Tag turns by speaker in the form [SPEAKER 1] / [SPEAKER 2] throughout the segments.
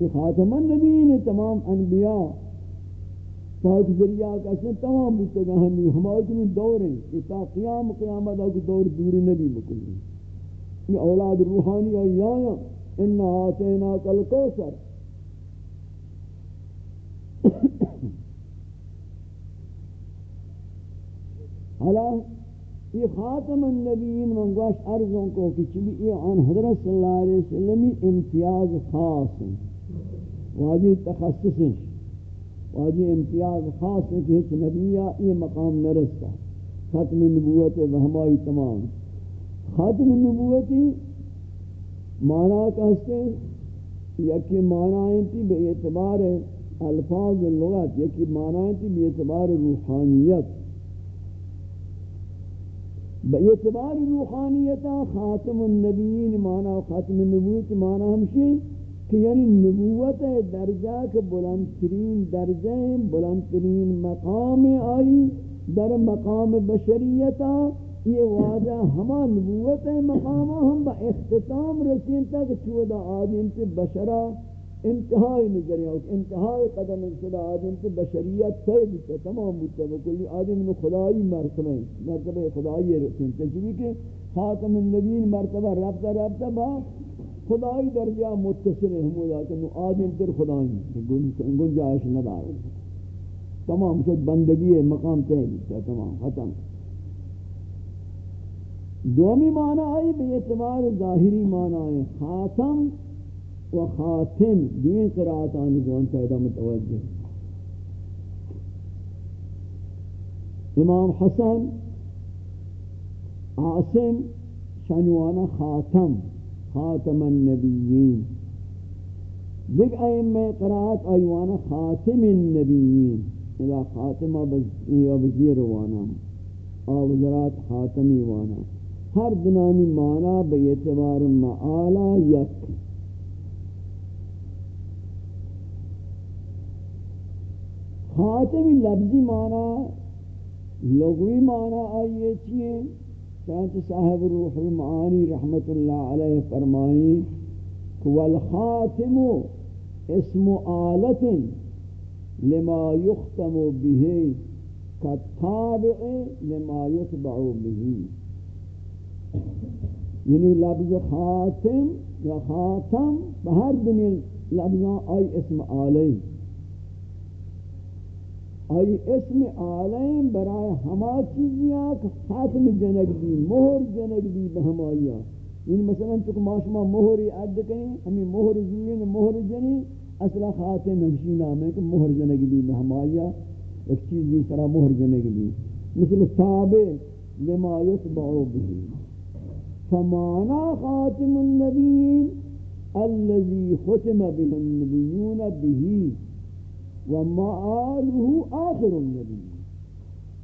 [SPEAKER 1] یہ خاتم النبیین تمام انبیاء، پاک ذریعہ کا سے تمام بودتا ہمی ہمارے کنی دور ہیں کہ تا قیام قیامت آگے دور دوری نبی بکلی یہ اولاد روحانی آئی آیا انہا آتینا کل کوسر حالا یہ خاتم النبیین من گوش عرضوں کو کہ چلی یہ آن حضرت صلی اللہ علیہ وسلم امتیاز خاص ہیں۔ واجی تخصص ہیں واجی امتیاز خاص ہے کہ نبیہ یہ مقام نرستا، ختم نبوت و ہمائی تمام۔ ختم نبوتی معنی کہتے ہیں یکی معنی تھی بے اعتبار الفاظ لغت، یکی معنی تھی بے اعتبار روحانیت۔ بے اعتبار روحانیتا خاتم النبیین معنی خاتم النبوت معنی ہمشی۔ کہ یعنی نبوت درجہ کے بلند ترین درجہ بلند ترین مقام آئی در مقام بشریتا یہ واضح ہما نبوت مقام ہم با اختتام رسین تک چودہ آدم سے بشرا انتہائی نظریہ انتہائی قدم شدہ آدم سے بشریت سے بیتا تمام بیتا بکلی آدم نے خدای مرتبہ مرتبہ خدای رسین تجوی کہ خاتم النبین مرتبہ ربطہ ربطہ با خدای درجہ متصل ہے ہمودا کہ نو آدم تر خدای گنجائش ندار تمام شد بندگی ہے مقام تے بیتا تمام ختم۔ دومی معنی آئی بے اعتبار ظاہری معنی آئی، خاتم و خاتم، دوین قرآت آنی دوان پیدا متوجہ۔ امام حسن، عاصم شنوانا خاتم۔ خاتم النبیین. دیکھ ائمہ قرآت ایوانا خاتم النبیین. اذا خاتمہ بزیر وانا. او وزرات خاتمی وانا. ہر دنانی مانا بے معالا یک. خاتمی لفظی مانا، لغوی مانا آئیے چیئے چانچہ صاحب روح المعانی رحمت اللہ علیہ فرمائیں والخاتم اسم آلت لما يختم به كالتابع لما يتبع به یعنی لفظ خاتم یا خاتم، بہر دنیا لفظاں آئی اسم آلئی آئی اسم آلئیں برای ہما چیزیاں کہ خاتم جنگ بھی مہر جنگ بھی بہمائیاں یعنی مثلا چکہ ماشما مہری عد کہیں ہمیں مہر زوین، مہر جنی اصلا خاتم ہمشی نام ہے کہ مہر جنگ بھی بہمائیاں ایک چیز بھی سرا مہر جنگ بھی مثل تابع لما يتبعو بھی فمانا خاتم النبیین الذي ختم به النبیون به۔ ومعاله آخر النبیین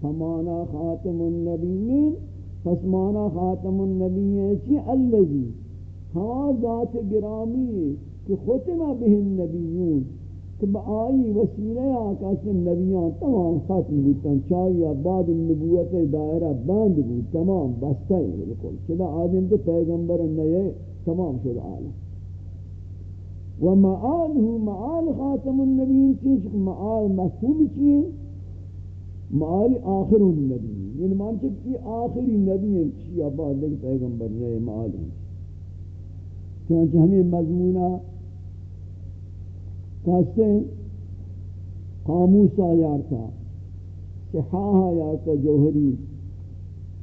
[SPEAKER 1] فمانا خاتم النبیین، پس مانا خاتم النبیین چی؟ الذي ہوا ذات گرامی کہ ختم به النبیون، کہ بآئی وسیلہ آقا سے نبیان تمام ختم بودتاں چاہیے بعد النبوت دائرہ بند بود، تمام بستہ ہی بلکل چلا آدم تو پیغمبر نئے، تمام شد عالم. و معاله معال خاتم النبیین چیز معال مفہوم چیئے معال آخر النبیین. یعنی مانچہ کہ آخری نبی ہیں چیئے بعد لیکن پیغمبر نئے معال ہیں چنانچہ ہمیں مضمونہ کہتے ہیں قاموس آیارتا صحاہ آیارتا جوہری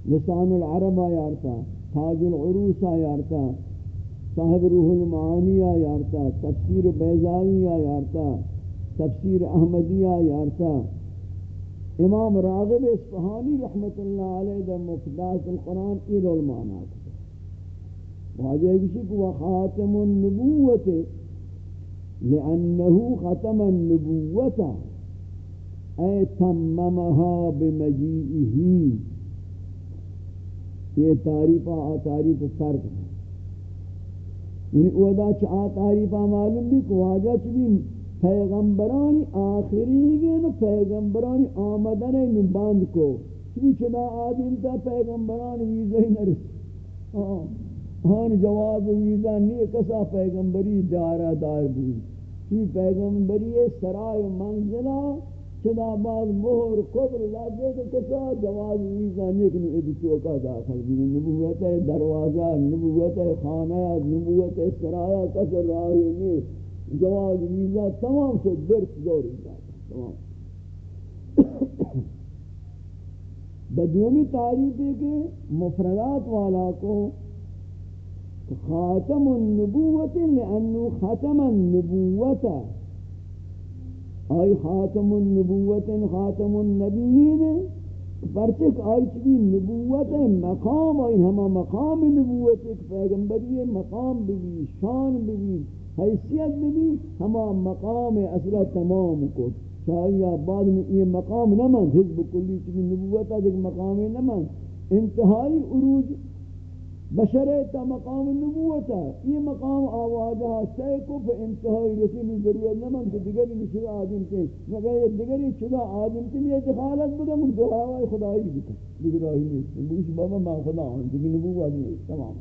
[SPEAKER 1] لسان العرب آیارتا، تاج العروس آیارتا صاحب روح المعانی آیارتا تفسیر بیزاوی آیارتا تفسیر احمدی آیارتا امام راغب اسفہانی رحمت اللہ علیہ در مفدات القرآن ایل المعنی المعنات واجہ کسی کو خاتم النبوت لأنه ختم النبوة أي تممها بمجيئه یہ تعریف آ، تعریف فرق ہے۔ یعنی اودا چا تعریف معلوم بھی کو آجا چبی پیغمبرانی آخری گئے نا پیغمبرانی آمدن ہے باند کو. چبی چنا آدم تا پیغمبرانی ویزہ ہی نرس ہاں جواز ویزہ نہیں کسا پیغمبری دارہ دار بھی کی پیغمبری سرائے منزلہ چدا بعد مہر قبر لگے تو کسا جواز ویزا نکن ادتو کا داخل بھی نبوت ہے دروازہ نبوت ہے خانہ نبوت ہے سرایہ کسر راہی میں جواز ویزا تمام سے درس دوری جاتا تمام. بدیومی تعریف ہے کہ مفردات والا کو خاتم النبوت، لأنه ختم النبوت. آئی خاتم النبوت خاتم النبیین پرچک آئی چلی نبوت مقام آئی، ہما مقام نبوت ایک پیغمبری مقام بھی، شان بھی، حیثیت بھی، ہما مقام اصلا تمام کو۔ چاہیے بعد میں یہ مقام نہ من حزب کلی چلی نبوت ہے مقام نہ من انتہائی عروج بشرے تا مقام نبوت ہے۔ یہ مقام آوازہ سیکو پہ انتہائی رسیلی ضرورت نمان کہ دیگری نشد آدم کے مگر یہ دیگری شدہ آدم کے لیے دخالت بدا من دعاوائی خدایی بکن. دیگر آئی نہیں بوش بابا ما خدا ہوں دیگر نبوت نہیں تمام.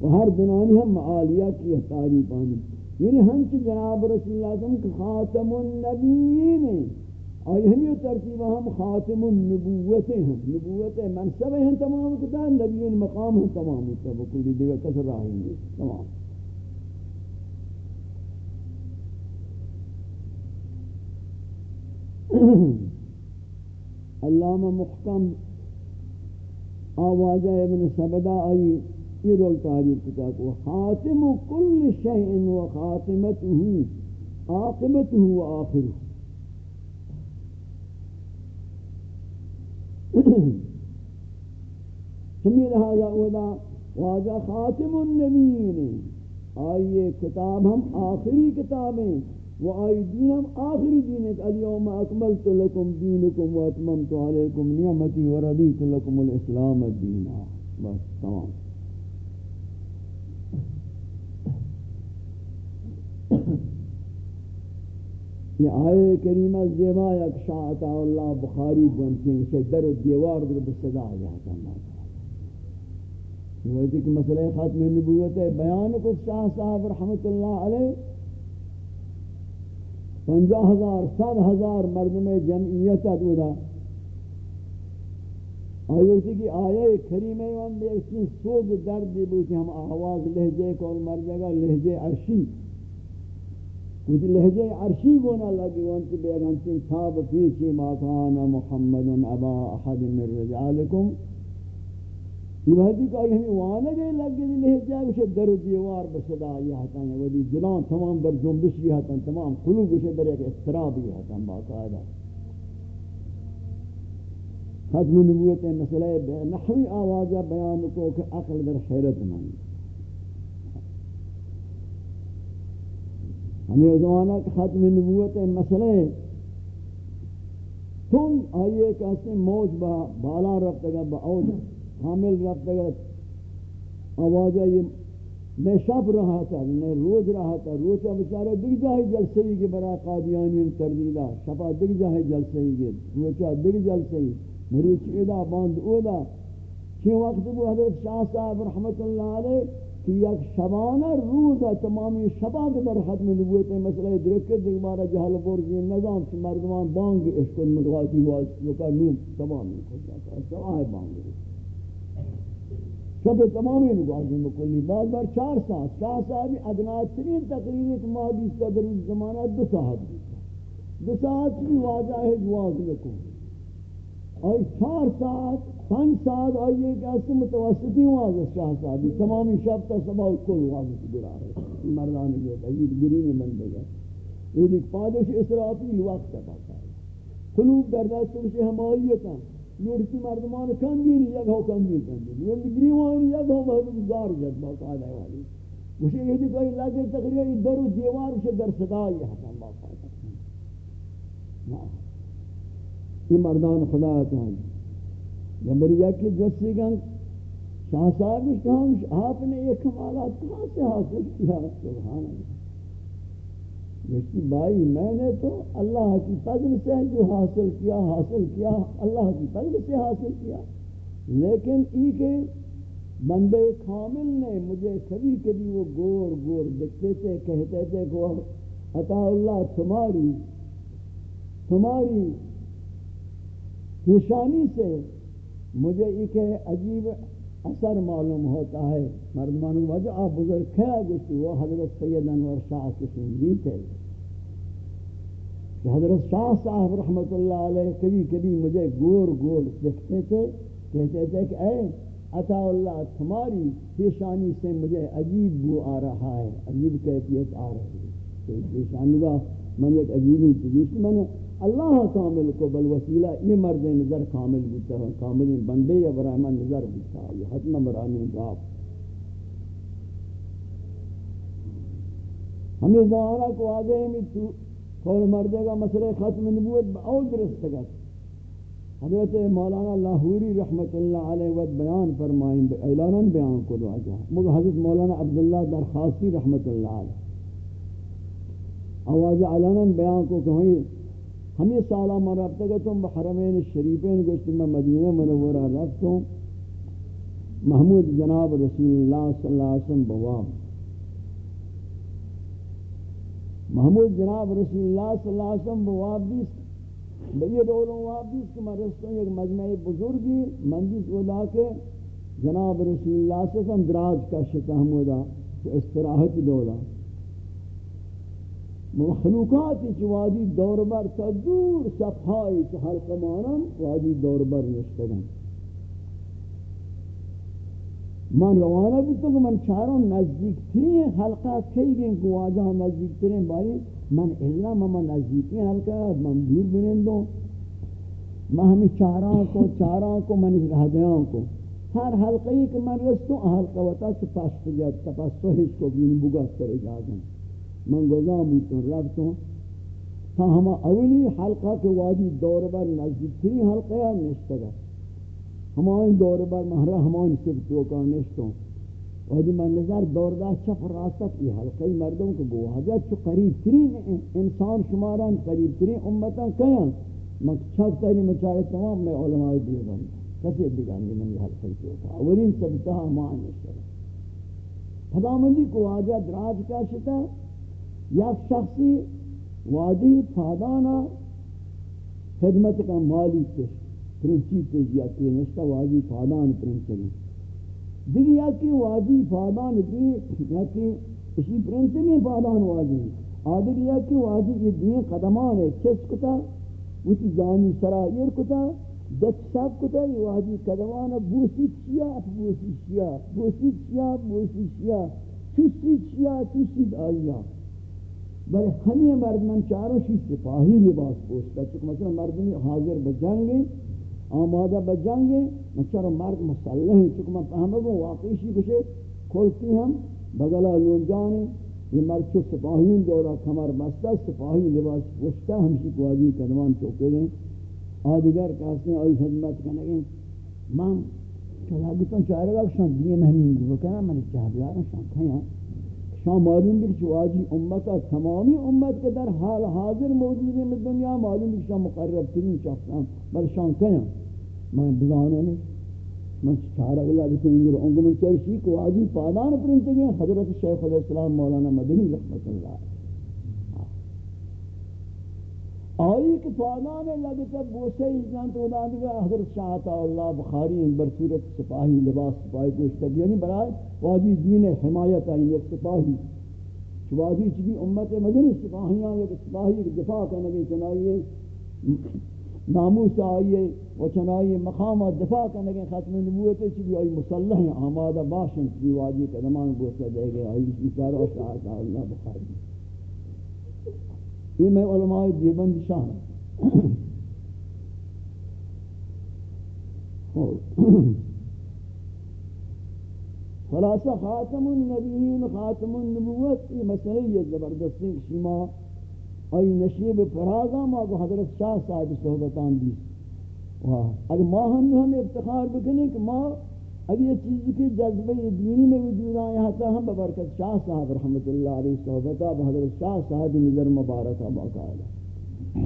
[SPEAKER 1] و ہر دنانی ہم معالیہ کی تعریف آنی یعنی ہم چھ جناب رسول اللہ صلی اللہ علیہ وسلم خاتم النبیین. ہیں آئی ہمی ترتیب ہم خاتم النبوت ہیں نبوت منصب ہیں تمام کتا نبیین مقام ہیں تمام کتا بکلی دیگر کسر راہی ہیں تمام. علامہ محکم آوازہ ابن سبدہ آئی یہ رول تعریف کتا کو خاتم کل شیئن و خاتمته عاقبته و آخره سمی لہذا اولا واجہ خاتم النبیین۔ آئیے کتاب ہم آخری کتابیں و آئی دین ہم آخری دین ہے الیوم اکملت لکم دینکم و اتممت علیکم نعمتی و رضیت لکم الاسلام الدین بس، تمام۔ یہ آئے کریمہ زیبا یک شاعتا اللہ بخاری بنتی ہیں اسے در و دیوار در بصدا آ جاتا اللہ یہ کہ مسئلہ ختم نبوت ہے، بیان کو شاہ صاحب رحمت اللہ علیہ۔ پنجا ہزار، سات ہزار مردم جمعیت ادودا آیوتی کی آیے کریمہ وان دیکھتی سوگ درد دی بوتی ہم آواز لہجے کول مر جگہ، لہجے عرشی۔ کچھ لہجے عرشی گونا لگی، وانت بیگنچن تھاب پیچی ما کان محمد ابا احد من رجالکم. یہ وحدی کہ یعنی ہمیں وانا گئے لگی دی لہجے اسے در و دیوار بصدا یہ حتا ہے ودی دلان تمام در جنبش یہ حتا تمام قلوب اسے در ایک استراب یہ حتا باقاعدہ ختم نبوت مسئلہ نحوی آوازہ بیان کو کہ عقل در حیرت مانی ہمیں زمانہ کہ ختم نبوت مسئلہ ہے۔ تن آئیے کہ اس موج با بالا رفت گا با اوج حامل رفت گا آوازہ یہ میں شب رہا تھا میں روز رہا تھا روچہ بچارے دگ جاہی جلسے ہی کے برا قادیانی تردیدہ شفا دگ جاہی جلسے ہی کے روچہ دگ جلسے ہی۔ مریچ ایدہ باند اودا چھے وقت بو حضرت شاہ صاحب رحمت اللہ علیہ کہ یک شبانہ روز تمامی شبان کے در ختم نبوت. مسئلہ درکت دیکھ مارا جہل بورزی نظام سے مردمان بانگ عشق مدواتی ہوا لکا نوم تمامی خود جاتا ہے سواہ بانگ. شب تمامی نگاہی مکلی بعد بار چار ساعت چار ساعت بھی ادناترین تقریر ایک مادی صدر زمانہ دو ساعت بھی دو ساعت بھی واضح ہے جواز لکو اور چار ساعت، پنج ساعت آئیے کہ اس متوسطی واضح شاہ صاحبی تمامی شب تا صبح کل واضح گرا ہے. مردان جو ہے، یہ گرین من دے گا. یہ دیکھ پادش اسرافی وقت تا پاتا ہے قلوب در دست سے ہمائیتا لورتی مردمان کم گیری یک ہو کم گیر کم گیری لورتی گریوانی یک ہو محبوب گار جد باقا باقاعدہ والی. مجھے یہ دیکھ کوئی لگے تقریباً در و دیوار سے در صدای حسن باقا باقاعدہ یہ مردان خدا تعالی جمبریا کی جسی گنگ شاہ صاحب اس کہاں آپ نے یہ کمالات کہاں سے حاصل کیا؟ سبحان اللہ۔ جیسی بھائی، میں نے تو اللہ کی فضل سے جو حاصل کیا حاصل کیا، اللہ کی فضل سے حاصل کیا۔ لیکن ای کے بندے کامل نے مجھے کبھی کبھی وہ گور گور دکھتے تھے، کہتے تھے کہ عطا اللہ تمہاری تمہاری نشانی سے مجھے ایک عجیب اثر معلوم ہوتا ہے۔ مردمان وجہ آپ بزرگ کھیا گشتی وہ حضرت سید انور شاہ کی سنگی تھے۔ کہ حضرت شاہ صاحب رحمت اللہ علیہ کبھی کبھی مجھے گور گور دیکھتے تھے، کہتے تھے کہ اے عطا اللہ، تمہاری پیشانی سے مجھے عجیب بو آ رہا ہے، عجیب کیفیت آ رہی ہے۔ پیشانی کا میں ایک عجیب چیز میں نے اللہ کامل کو، بل وسیلہ یہ مرد نظر کامل بوتا ہے کامل بندے یا برائمہ نظر بوتا ہے یہ حتم برانی باپ۔ ہمیں زمانہ کو آگے ہمیں تو کھول مردے کا مسئلہ ختم نبوت باؤد رستگت حضرت مولانا لاہوری رحمت اللہ علیہ وقت بیان فرمائیں، اعلاناً بیان کو دعا جا مگر حضرت مولانا عبداللہ درخواستی رحمت اللہ علیہ۔ آواز اعلاناً بیان کو کہ ہمیں سالہ میں رابطہ گا تم بحرمین شریفین گوشتی میں مدینہ منورہ رفتوں محمود جناب رسول اللہ صلی اللہ علیہ وسلم بواب. محمود جناب رسول اللہ صلی اللہ علیہ وسلم بواب دیس بئی دولوں واب دیس کہ میں رستوں ایک مجمع بزرگی مندیس اولا کے جناب رسول اللہ صلی اللہ علیہ وسلم دراج کا شتا حمودہ استراحت دولا مخلوقاتی چی وادی دوربر تا دور صفحائی چی حلق مانم وادی دوربر نشتگن. من روانہ بھی تو من چاروں نزدیک ترین حلقہ کئی گئیں کہ واجہ نزدیک ترین باری، من اللہ مما نزدیکی حلقہ، من دور بنندوں. میں ہمیں چاراں کو چاراں کو، من رہ دیاں کو. ہر حلقی کہ من رستوں، حلقہ وطا چی پاس جات تپاس سوہش کو بین بگا سر اجازن من گزام بودتوں رفتوں تا ہما اولی حلقہ کے وادی دور بر نزدیک تری حلقہ یا نشتگا ہمائیں دور بر مہرہ ہمائیں صرف توکا نشتوں وادی من نظر دور دا چپ راستت یہ حلقہ مردوں کو گواجہ چو قریب ترین انسان شماران، قریب ترین امتان کیان. من چھک تاری مچارے تمام میں علماء دیگا کسی دیگا من یہ حلقہ توکا اولین سبتہ ہمائیں نشتگا خدا مندی کو آجا دراج کا شتا یک شخصی وادی پادانا خدمت کا مالی تش پرنچی تش یا کہ نشتا وادی پادان پرنچی دیگی یا کہ وادی پادان دی یا اسی پرنچی میں پادان وادی آدھگی یا کہ وادی یہ دین قدمان ہے چس کتا؟ وچی جانی سرائیر کتا، دچ سب کتا، یہ وادی قدمان بوسی چیا بوسی چیا بوسی چیا بوسی چیا، چوسی چیا، چوسی آئیا بلے ہمیں مردمان چاروں شی سپاہی لباس پوشتا چکہ مثلا مردمی حاضر بجنگیں آمادہ بجنگیں مچاروں مرد مسلح ہیں چکہ میں پہمدوں واقعی شی کچھے کھولتی ہم، بگلا لونجانے یہ مرد چو سپاہیوں دورا کمر بستا، سپاہی لباس پوشتا، ہمشی کو آجی قدمان چوکے گئیں آدھگر کہتے ہیں، آئی خدمت کرنے گئیں ماں چلا گتوں چاہ رہا شان دیئے مہنین گو کہنا میں نے چاہ بیارا شان کھایا۔ شان معلوم بھی کہ واجی امتا تمامی امت کے در حال حاضر موجود ہیں دنیا، معلوم بھی شان مقرب ترین شخصاں بل شان کیا میں بزانوں نے من چارہ اللہ بکن انگر انگو من چاہیشی کہ واجی پادان پرنتے گئے حضرت شیخ علیہ السلام مولانا مدنی رحمت اللہ آئی کہ پادان لگتا بوسے جان تو دادی گا حضرت شاہتا اللہ بخاری ان برصورت سپاہی لباس سپاہی گوشتا یعنی برای واجی دین حمایت آئی ایک سپاہی واجی چکی امت مدنی سپاہیاں ایک سپاہی ایک دفاع کرنے کی چنائیے ناموس آئیے و چنائیے مقام دفاع کرنے کی ختم نبوت چکی آئی مسلح آمادہ باشن چکی واجی قدمان بوستا دے گئے، آئی اشارہ شاہتا اللہ بخاری۔ یہ میں علماء دیوبند شان خلاصہ، خاتم النبیین، خاتم النبوت، یہ مسئلہ یہ زبردستی شما آئی نشیب فراغا ما کو حضرت شاہ صاحب صحبتان دی اگر ما ہم افتخار بکنیں کہ ما اب یہ چیز کی جذبہ دینی میں وجود آیا تھا ہم ببرکت شاہ صاحب رحمت اللہ علیہ صحبتہ بحضرت شاہ صاحب نظر مبارکہ باقاعدہ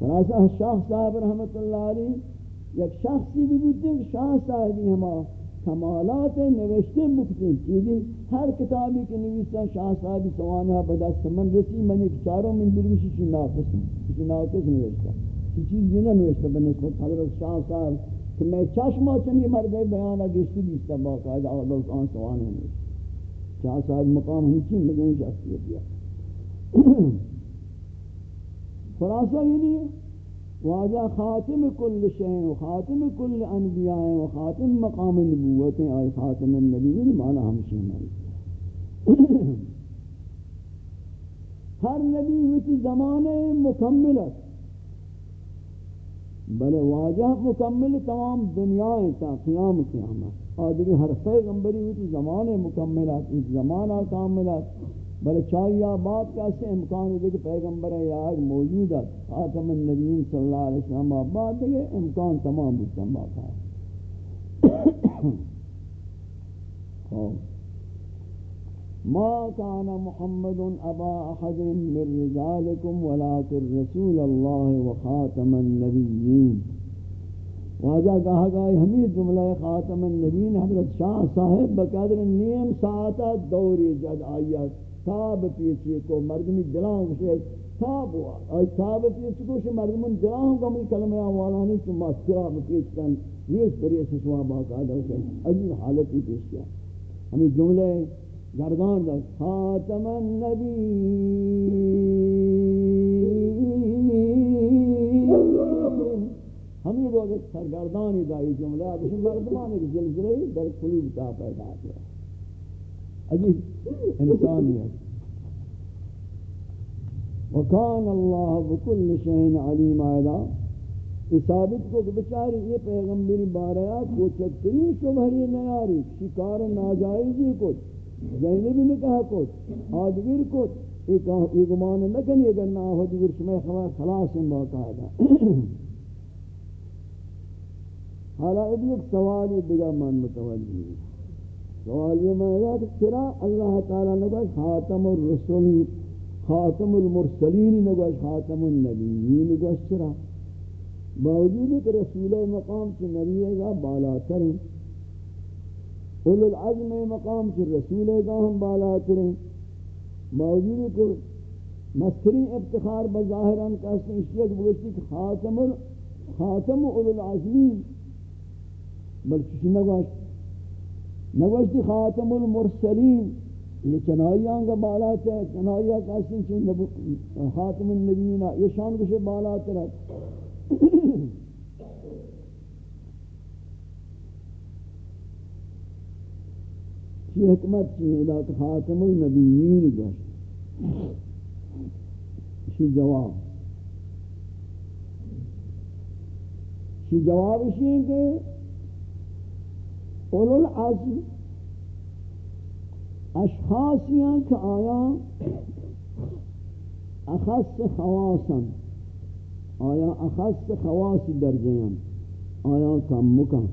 [SPEAKER 1] خلاصہ شاہ صاحب رحمت اللہ علیہ یک شخصی بھی بودتے کہ شاہ صاحبی ہما کمالات نوشتے مکتیں چیزی ہر کتابی کے نویسا شاہ صاحبی سوانہ بدست من رسی، من ایک چاروں من دروشی چی ناقص چی ناقص نوشتا چی چیز جنہ نوشتا بنسبت حضرت شاہ صاحب کہ میں چشمہ چنی مردے بیانہ گشتی بیستا باقاعدہ اللہ آن سوانے نوشتا شاہ صاحب مقام ہم چین لگیں شخصیت دیا خلاصہ یہ نہیں واجہ خاتم کل شہن و خاتم کل انبیاء و خاتم مقام نبوت آئی خاتم النبیین مانا ہمشہ مانا ہر نبی ہوتی زمانے مکمل ہے بلے واجہ مکمل تمام دنیا تا قیام قیامت. اور دیکھ ہر پیغمبری ہوتی زمانے مکملات زمانہ کاملات. بلے چاہیے بات کیسے امکان ہے کہ پیغمبر یاد موجود ہے. خاتم النبیین صلی اللہ علیہ وسلم بات ہے امکان تمام بودتاں باقا ہے ما كان محمد ابا احد من رجالكم ولكن رسول الله وخاتم النبيين. واجہ کہا گا ہمیں جملہ خاتم النبیین حضرت شاہ صاحب بقدر نیم ساعتہ دوری جد آیت تاب پیچھے کو مردمی دلان کشے تاب ہوا۔ آئی تاب پیچھے کو شے مردمون دلان کا مجھے کلمہ آوالانی تو ماسکراب پیچھ کن ریس بری سسوا باقاعدہ سے عجیب حالتی پیش کیا۔ ہمیں جملے گردان دا خاتم النبی. ہمیں لوگ سرگردانی دائی جملے اب اس مردمان ایک زلزلے در قلوب تا پیدا کیا. عجیب انسانیت وکان اللہ بکل شہن علیم آئیدا. یہ ثابت کو کہ بچاری یہ پیغمبری بارایات کو چکترین شبہری نیاری، شکار ناجائزی کچھ. زینبی نے کہا کچھ آدگر کچھ۔ یہ گمان نہ کنی اگر نہ ہو دیگر شمع خواہ خلاص ان باقاعدہ حالا ایک سوال دیگر من متوجہ ہے۔ سوال یہ میں کہ چرا اللہ تعالی نے کہا خاتم الرسل، خاتم المرسلین نے کہا خاتم النبیین نے کہا چرا؟ باوجود کہ رسول مقام سے نبی کا بالا کریں اول العزم مقام سے رسول کا ہم بالا کریں باوجود کہ مستری افتخار بظاہران کہتے ہیں اس لیے کہ کہ خاتم خاتم اول العزمین. بلکہ چنہ گوشت نوشتی خاتم المرسلین. یہ چنائیان کا بالا ہے چنائیہ کاسن چھے خاتم النبیین. یہ شان کشے بالا ترک چی حکمت چی ہے خاتم النبیین گوشت چی جواب. چی جواب اسی ہے کہ اولو العزم اشخاصیاں کہ آیا اخص خواسا آیا اخص خواس درجیاں آیا کم مکم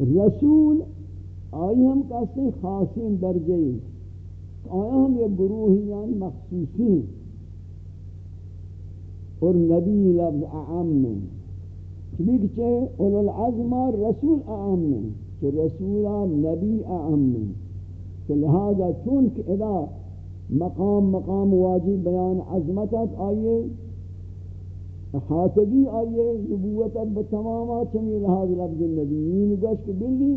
[SPEAKER 1] رسول، آئی ہم کہتے ہیں خاصین درجے آیا ہم یہ گروہیان یعنی مخصوصی اور نبی لفظ اعم میں چبیک چے اولو العظم رسول اعم میں چے رسول نبی اعم میں کہ لہذا چونکہ ادا مقام مقام واجب بیان عظمتت آئیے حاتبی آئیے نبوتت بتمامات چمی لہذا لفظ النبیین گوشت بلی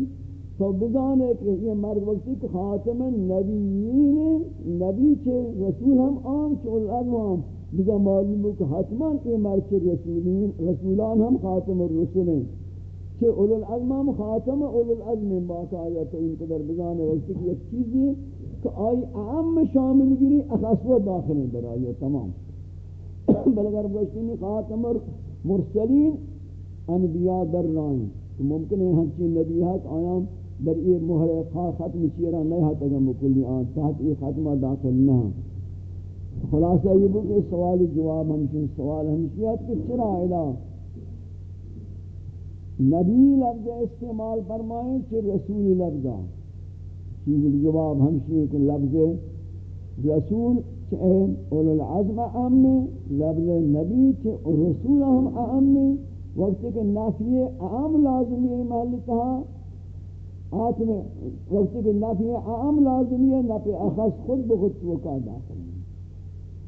[SPEAKER 1] تو بزانے کہ یہ مرد وقتی کہ خاتم النبیین نبی چھے رسول ہم عام چھے العظم بگا معلوم ہو کہ حتمان یہ مرچ رسولین، رسولان ہم خاتم الرسول ہیں کہ اولو العظم خاتم اولو العظم باقا آیا تو ان قدر بزانے وقت کی ایک چیزی کہ آئی عام شامل گری اخصوہ داخل ہیں در تمام. بلگر بشتینی خاتم مرسلین انبیاء در رائیں تو ممکن ہے ہنچی نبیات ہاں آیام در یہ مہر ختم چیرہ نہیں ہاتھ اگر مکلی آن تحت یہ ختمہ داخل نہ ہاں۔ خلاصہ یہ کہ سوال جواب ہمشن، سوال ہمشیت کہ چرا الہ نبی لفظ استعمال فرمائیں کہ رسول لفظ۔ چیز جواب ہمشی کہ لفظ رسول چھے اول العظم اعم، لفظ نبی چھے رسول ہم اعم وقت کہ نافی اعم لازمی ہے محل کہا آتم وقت کہ نافی اعم لازمی ہے نافی اخص خود بخود توقع داخل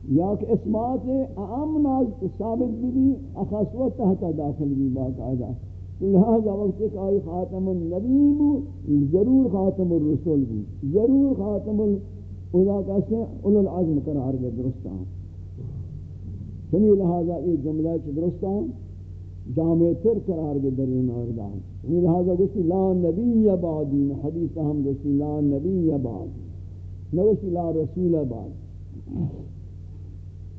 [SPEAKER 1] یا کہ اسمات اعم ناز ثابت بھی بھی اخص و تحت داخل بھی باقاعدہ لہذا وقت کہ آئی خاتم النبی بو، ضرور خاتم الرسول بو، ضرور خاتم الرسول کہتے ہیں، اولو العظم قرار گئے درستان سمی لہذا یہ جملہ چھ درستان جامع تر قرار گئے در این آردان سمی لہذا گوشتی، لا نبی بعدی، حدیث ہم گوشتی، لا نبی بعدی۔ نوشتی، لا رسول بعد۔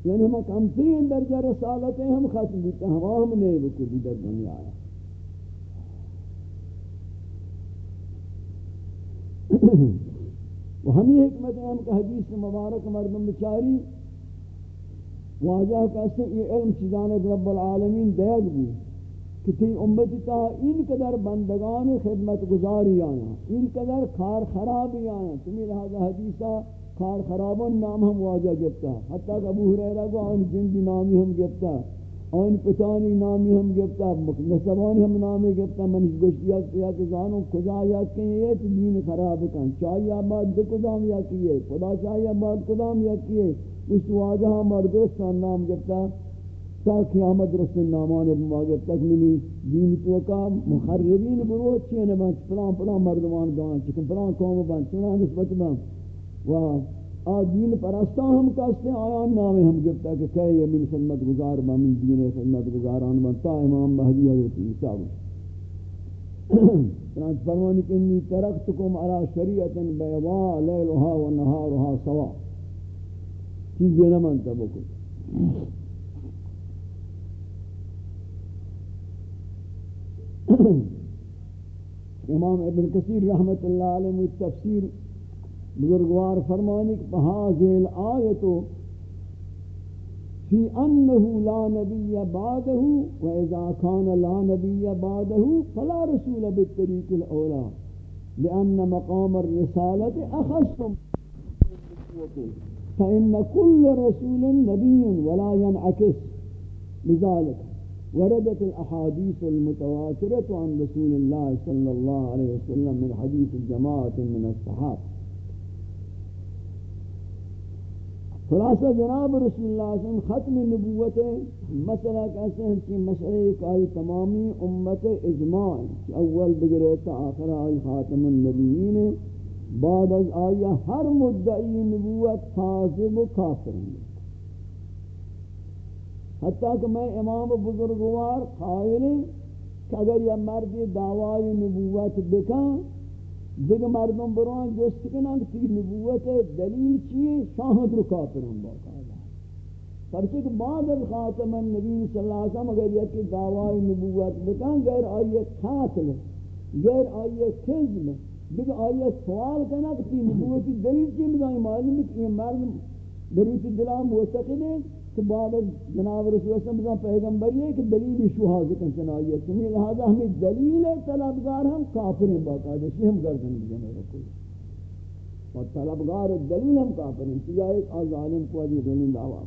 [SPEAKER 1] یعنی ہم کم ترین درجہ رسالت ہم ختم بیتا ہم ہم نہیں بکلی در دنیا آیا Mm-hmm. و ہمی حکمت ہم کہ حدیث مبارک مردم بچاری واجہ کہتے ہیں، یہ علم چیزانت رب العالمین دیگ بھی کہ تی امتی تا ان قدر بندگان خدمت گزاری آیا، ان قدر کار خرابی آیا۔ تمہیں لہذا حدیثہ کار خرابان نام ہم واجہ گفتا۔ حتیٰ کہ ابو حریرہ کو آن جندی نامی ہم گفتا۔ آن پتانی نامی ہم گفتا نصبانی ہم نامی گفتا منش گوشتیا کیا کہ زانوں، کجا یا کہیں تو دین خراب کن، چاہی آباد دو کدام یا کیے، خدا چاہی آباد کدام یا کیے، اس واجہ مردوستان نام گفتا تا قیامت رسل نامان بما گفتا کہ منی دین توکا مخربین بروت چینے بانچ پلان پلان مردمان دوان چکن پلان قوم بانچ پلان نسبت بانچ دین پرستان ہم کہتے ہیں آیا نام ہم گفتا کہ کہ یہ من خدمت گزار با من دین خدمت گزاران من تا امام مہدی حضرت عیسیٰ چنانچہ فرمانی کہ انی ترکتکم علی شریعت بیضا لیلها و نهارها سوا۔ چیز یہ نہ مانتا بکل۔ امام ابن کثیر رحمت اللہ علیہ تفسیر بزرگوار فرمانی کہ بہذه الآیت فی انه لا نبی بعده و اذا كان لا نبی بعده فلا رسول بالطریق الاولى لأن مقام الرسالة اخص فإن كل رسول نبي ولا ينعكس لذلك وردت الأحاديث المتواترة عن رسول الله صلى الله عليه وسلم من حديث الجماعة من الصحابة خلاصہ جناب رسول اللہ صلی اللہ علیہ وسلم ختم نبوت مسئلہ کیسے ہیں کہ مسئلہ ایک تمامی امت اجماع کہ اول بگرے تا آخر آئی خاتم النبیین بعد از آئی ہر مدعی نبوت خاصب و کافر ہیں. حتیٰ کہ میں امام بزرگوار قائل کہ اگر یہ مرد دعوی نبوت بکن دیگه مردم بران جست کنن که نبوت دلیل چیه؟ شاهد رو کافران باقاعدہ پرچہ کہ بعد از خاتم النبی صلی اللہ علیہ وسلم اگر یہ کہ دعوی نبوت بکن، غیر آیت قاتل غیر آیت کذب دیگه آیت سوال کنا کہ نبوت دلیل چیه؟ مدانی معلوم ہے کہ یہ مرد بریت دلام موثقی دے بعد جناب رسول اللہ صلی اللہ علیہ وسلم پیغمبر یہ کہ دلیل شو حاضر کن چنائیت تمہیں لہذا ہمیں دلیل طلبگار ہم کافر ہیں باقاعدہ شی ہم گردن بجنے رکھو اور طلبگار دلیل ہم کافر ہیں چیزا ایک آزالم کو ادھی دونی دعویٰ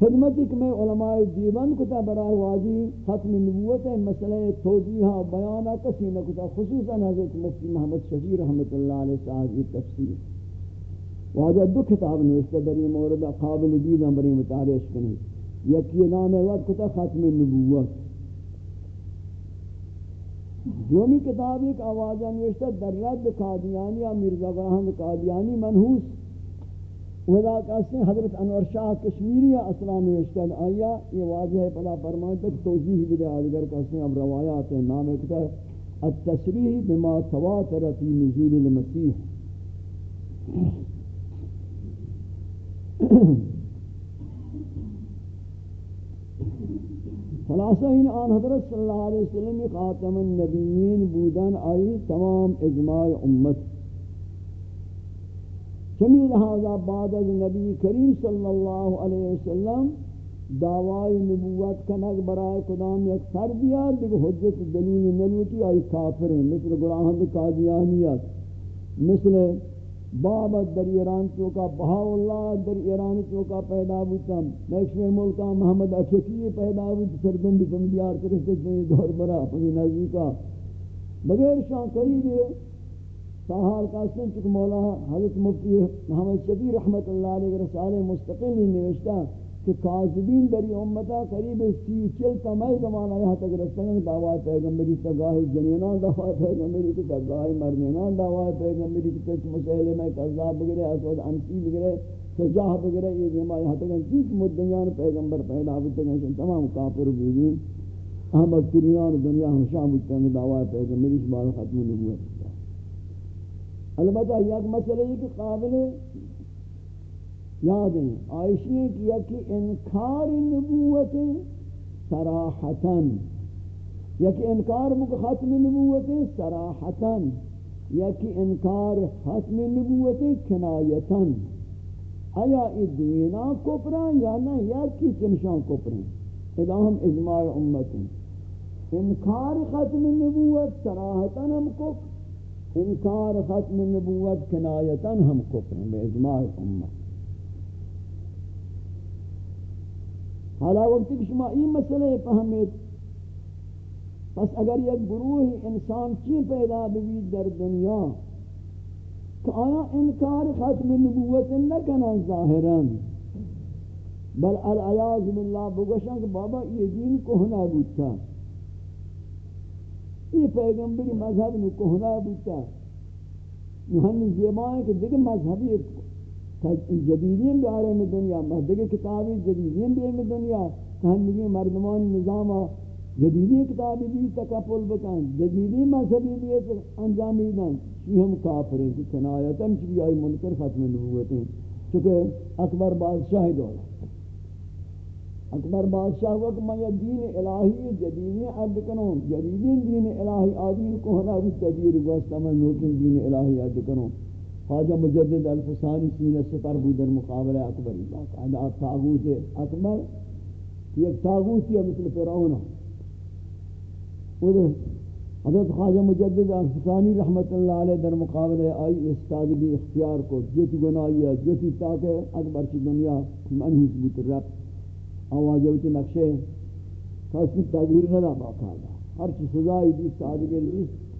[SPEAKER 1] خدمتی کہ میں علماء دیوان کتا برای واجی ختم نبوت ہے، مسئلہ توجیہ بیانہ کسی نہ کتا خصوصا حضرت مفتی محمد شفیر رحمت اللہ علیہ صاحب کی تفسیر۔ واجہ دو کتاب نوشتہ در مورد قابل دید بری متعرش کنی. یکی نام وقت کتا ختم نبوت. دومی کتاب ایک آوازہ نوشتہ در رد قادیانی یا مرزا براہم قادیانی منحوس. ودا کہتے ہیں حضرت انور شاہ کشمیری اصلا نوشتہ آیا، یہ واضح پلا فرمائے تک توضیح بدے آدگر کہتے ہیں اب روایات ہیں، نام کتا التسریح بما تواتر فی نزول المسیح. خلاصہ ان آن حضرت صلی اللہ علیہ وسلم خاتم النبیین بودن آئی تمام اجماع امت چمی لہذا بعد از نبی کریم صلی اللہ علیہ وسلم دعوائی نبوت کنک برائے قدام یک فردیات دیکھ حجت دلیل نلوٹی آئی کافر ہیں، مثل قرآن قادیانیت، مثل بابت در ایران چوکا، بہا اللہ در ایران چوکا پیدا بوتا نیکشمی ملکا محمد اچکی پیدا بوتا سردم بھی فملیار کرتے سے دور برا اپنی نزدیکا. بغیر شان قریب ہے ساہار کا سن چک مولا حضرت مفتی محمد شبیر رحمت اللہ علیہ رسالے مستقل نوشتا کہ قاصدین دری امتا قریب سی چل تمہیں زمانہ یہاں تک رسنگن دعوی پیغمبری تگاہی جنینان دعوی پیغمبری کی تگاہی مرنینان دعوی پیغمبری کی تچ مسئلے میں قذاب بگرے، اسود انسی بگرے، سجاہ بگرے، یہ جمعہ یہاں تک جس مدنیان پیغمبر پیدا ہوتے ہیں تمام کافر بیدین احمد کرینان دنیا ہمشاہ بکتے ہیں، دعوی پیغمبری اس بار ختم نبوت البتہ یک مسئلہ یہ کہ قابل یادیں آئیشی کیا کہ انکار نبوت سراحتاً یا کہ انکار مک ختم نبوت سراحتاً یا کہ انکار ختم نبوت کنایتاً۔ آیا ای دینا کپران یا نہ، یا کی چنشان کپران ادا ہم اجماع امت ہیں۔ انکار ختم نبوت سراحتاً ہم کفر، انکار ختم نبوت کنایتاً ہم کفر بے اجماع امت۔ حالا وقتی کہ شما این مسئلہ فهمید، پس اگر یک گروہ انسان چی پیدا بگید در دنیا؟ کہ آیا انکار ختم نبوت نکنن ظاہران بل العیاض باللہ بگوشن کہ بابا یہ دین کہنا بودتا یہ پیغمبری مذہب نو کہنا بودتا ہم زیبائیں کہ دیکھ مذہبی جدیدین بھی آرہے میں دنیا مہدگی کتابی جدیدین بھی میں دنیا کہنگی مردمان نظام جدیدی کتابی بھی تکپل بکن، جدیدی مذہبی بھی انجامی دن۔ یہ ہم کافر ہیں کہ کنایتاً چلی آئی منکر ختم نبوت ہیں۔ چونکہ اکبر بادشاہ دولا اکبر بادشاہ وقت میں یہ دین الہی جدیدی عرض کنوں جدیدین دین الہی آدین کو ہنا بھی تدیر گوشتا میں نوکن دین الہی عرض کنوں۔ خواجہ مجدد الفسانی سینہ سپر بود در مقابلہ اکبری باقاعدہ تاغوت اکبر ایک تاغوت ہے مثل فرعون. حضرت خواجہ مجدد الفسانی رحمت اللہ علیہ در مقابلہ آئی استاد بھی اختیار کو جوتی گناہی ہے، جوتی تاکہ اکبر کی دنیا منحوس بود. رب آوازہ ہوتی نقشے خاصی تغییر نہ باقاعدہ ہر چیز سزائی دی استاد کے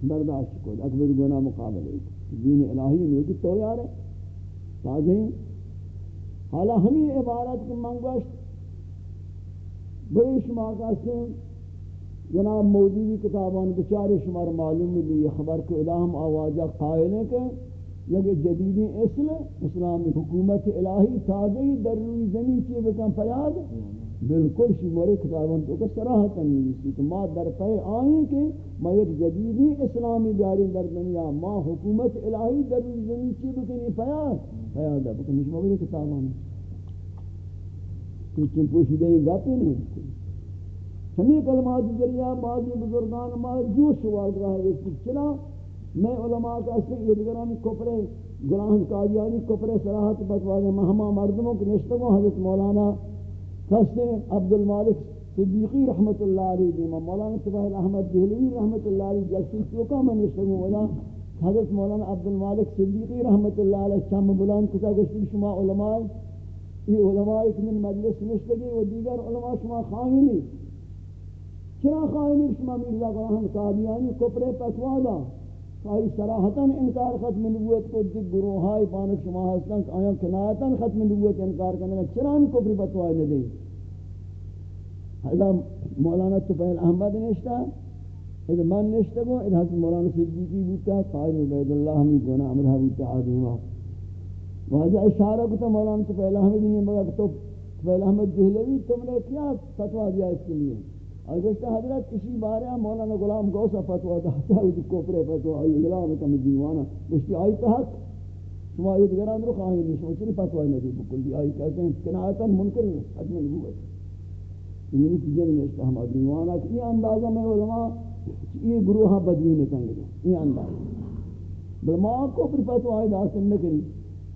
[SPEAKER 1] برداشت کو اکبر گناہ مقابلہ دین الہی نوٹی تو یار ہے۔ حالا ہمیں عبارت کے منگوشت۔ بڑی شما کہتے ہیں جناب موجودی کتابان بچاری شمار معلوم بھی یہ خبر کو الہم آوازہ قائل ہے کہ یک جدیدی اسل اسلامی حکومت الہی تازہی در روی زمین چیئے بکن پیاد بالکل شماری کتابان تو کہ سراحتا نہیں۔ کہ ما در پہ آئیں کہ ما ایک جدیدی اسلامی بیاری در دنیا، ما حکومت الہی در زمین چی بکنی؟ پیاد پیاد ہے بکنی۔ شماری کتابان کچھ پوشیدہ یہ گاپی نہیں ہمیں کلمات ذریعہ بعضی بزرگان ما جو سوال رہا ہے کہ چلا میں علماء کا اس سے ادگران کپرے گناہ قادیانی کپرے صراحت بتوانے مہما مردموں کے نشتگوں حضرت مولانا کسے عبد المالک صدیقی رحمت اللہ علیہ دیما مولانا سبحان احمد دہلوی رحمت اللہ علیہ جلسی چوکا میں نشتگوں ولا حضرت مولانا عبد المالک صدیقی رحمت اللہ علیہ شام بلان کتا گشتی شما علماء، یہ علماء ایک من مجلس نشتگی و دیگر علماء شما خائنی. چرا خائنی؟ شما میرزا قرآن قادیانی کپرے پتوالا آئی صراحتاً انکار ختم نبوت کو دیکھ گروہائی پانک شما ہستن آیا کنایتاً ختم نبوت انکار کرنے گا چران کو کفری بتوائی نہ دے حضا مولانا تفیل احمد نشتا اذا من نشتا گو، اذا حضرت مولانا صدیقی بوتا قائم عبید اللہ ہمیں گونا عمرہ بوتا آدھیما وہاں اشارہ کو تا مولانا تفیل احمد نہیں، مگر تو تفیل احمد دہلوی تم نے کیا فتوہ دیا اس کے لیے؟ اور گوشتا حضرت کسی بارے مولانا غلام گوسا فتوہ داتا ہے جو کفر فتوہ آئی غلام کم دیوانا گوشتی آئی پہ حق شما آئی دگران رو خواہی نہیں شما چلی فتوہ نہیں بکل دی آئی کہتے ہیں کنایتا منکر حجم نبوت یہ چیزیں نشتا ہم دیوانا کہ یہ اندازہ میں علماء یہ گروہ بدلی نکن گے یہ اندازہ بل ما کفر فتوہ آئی داستن نکنی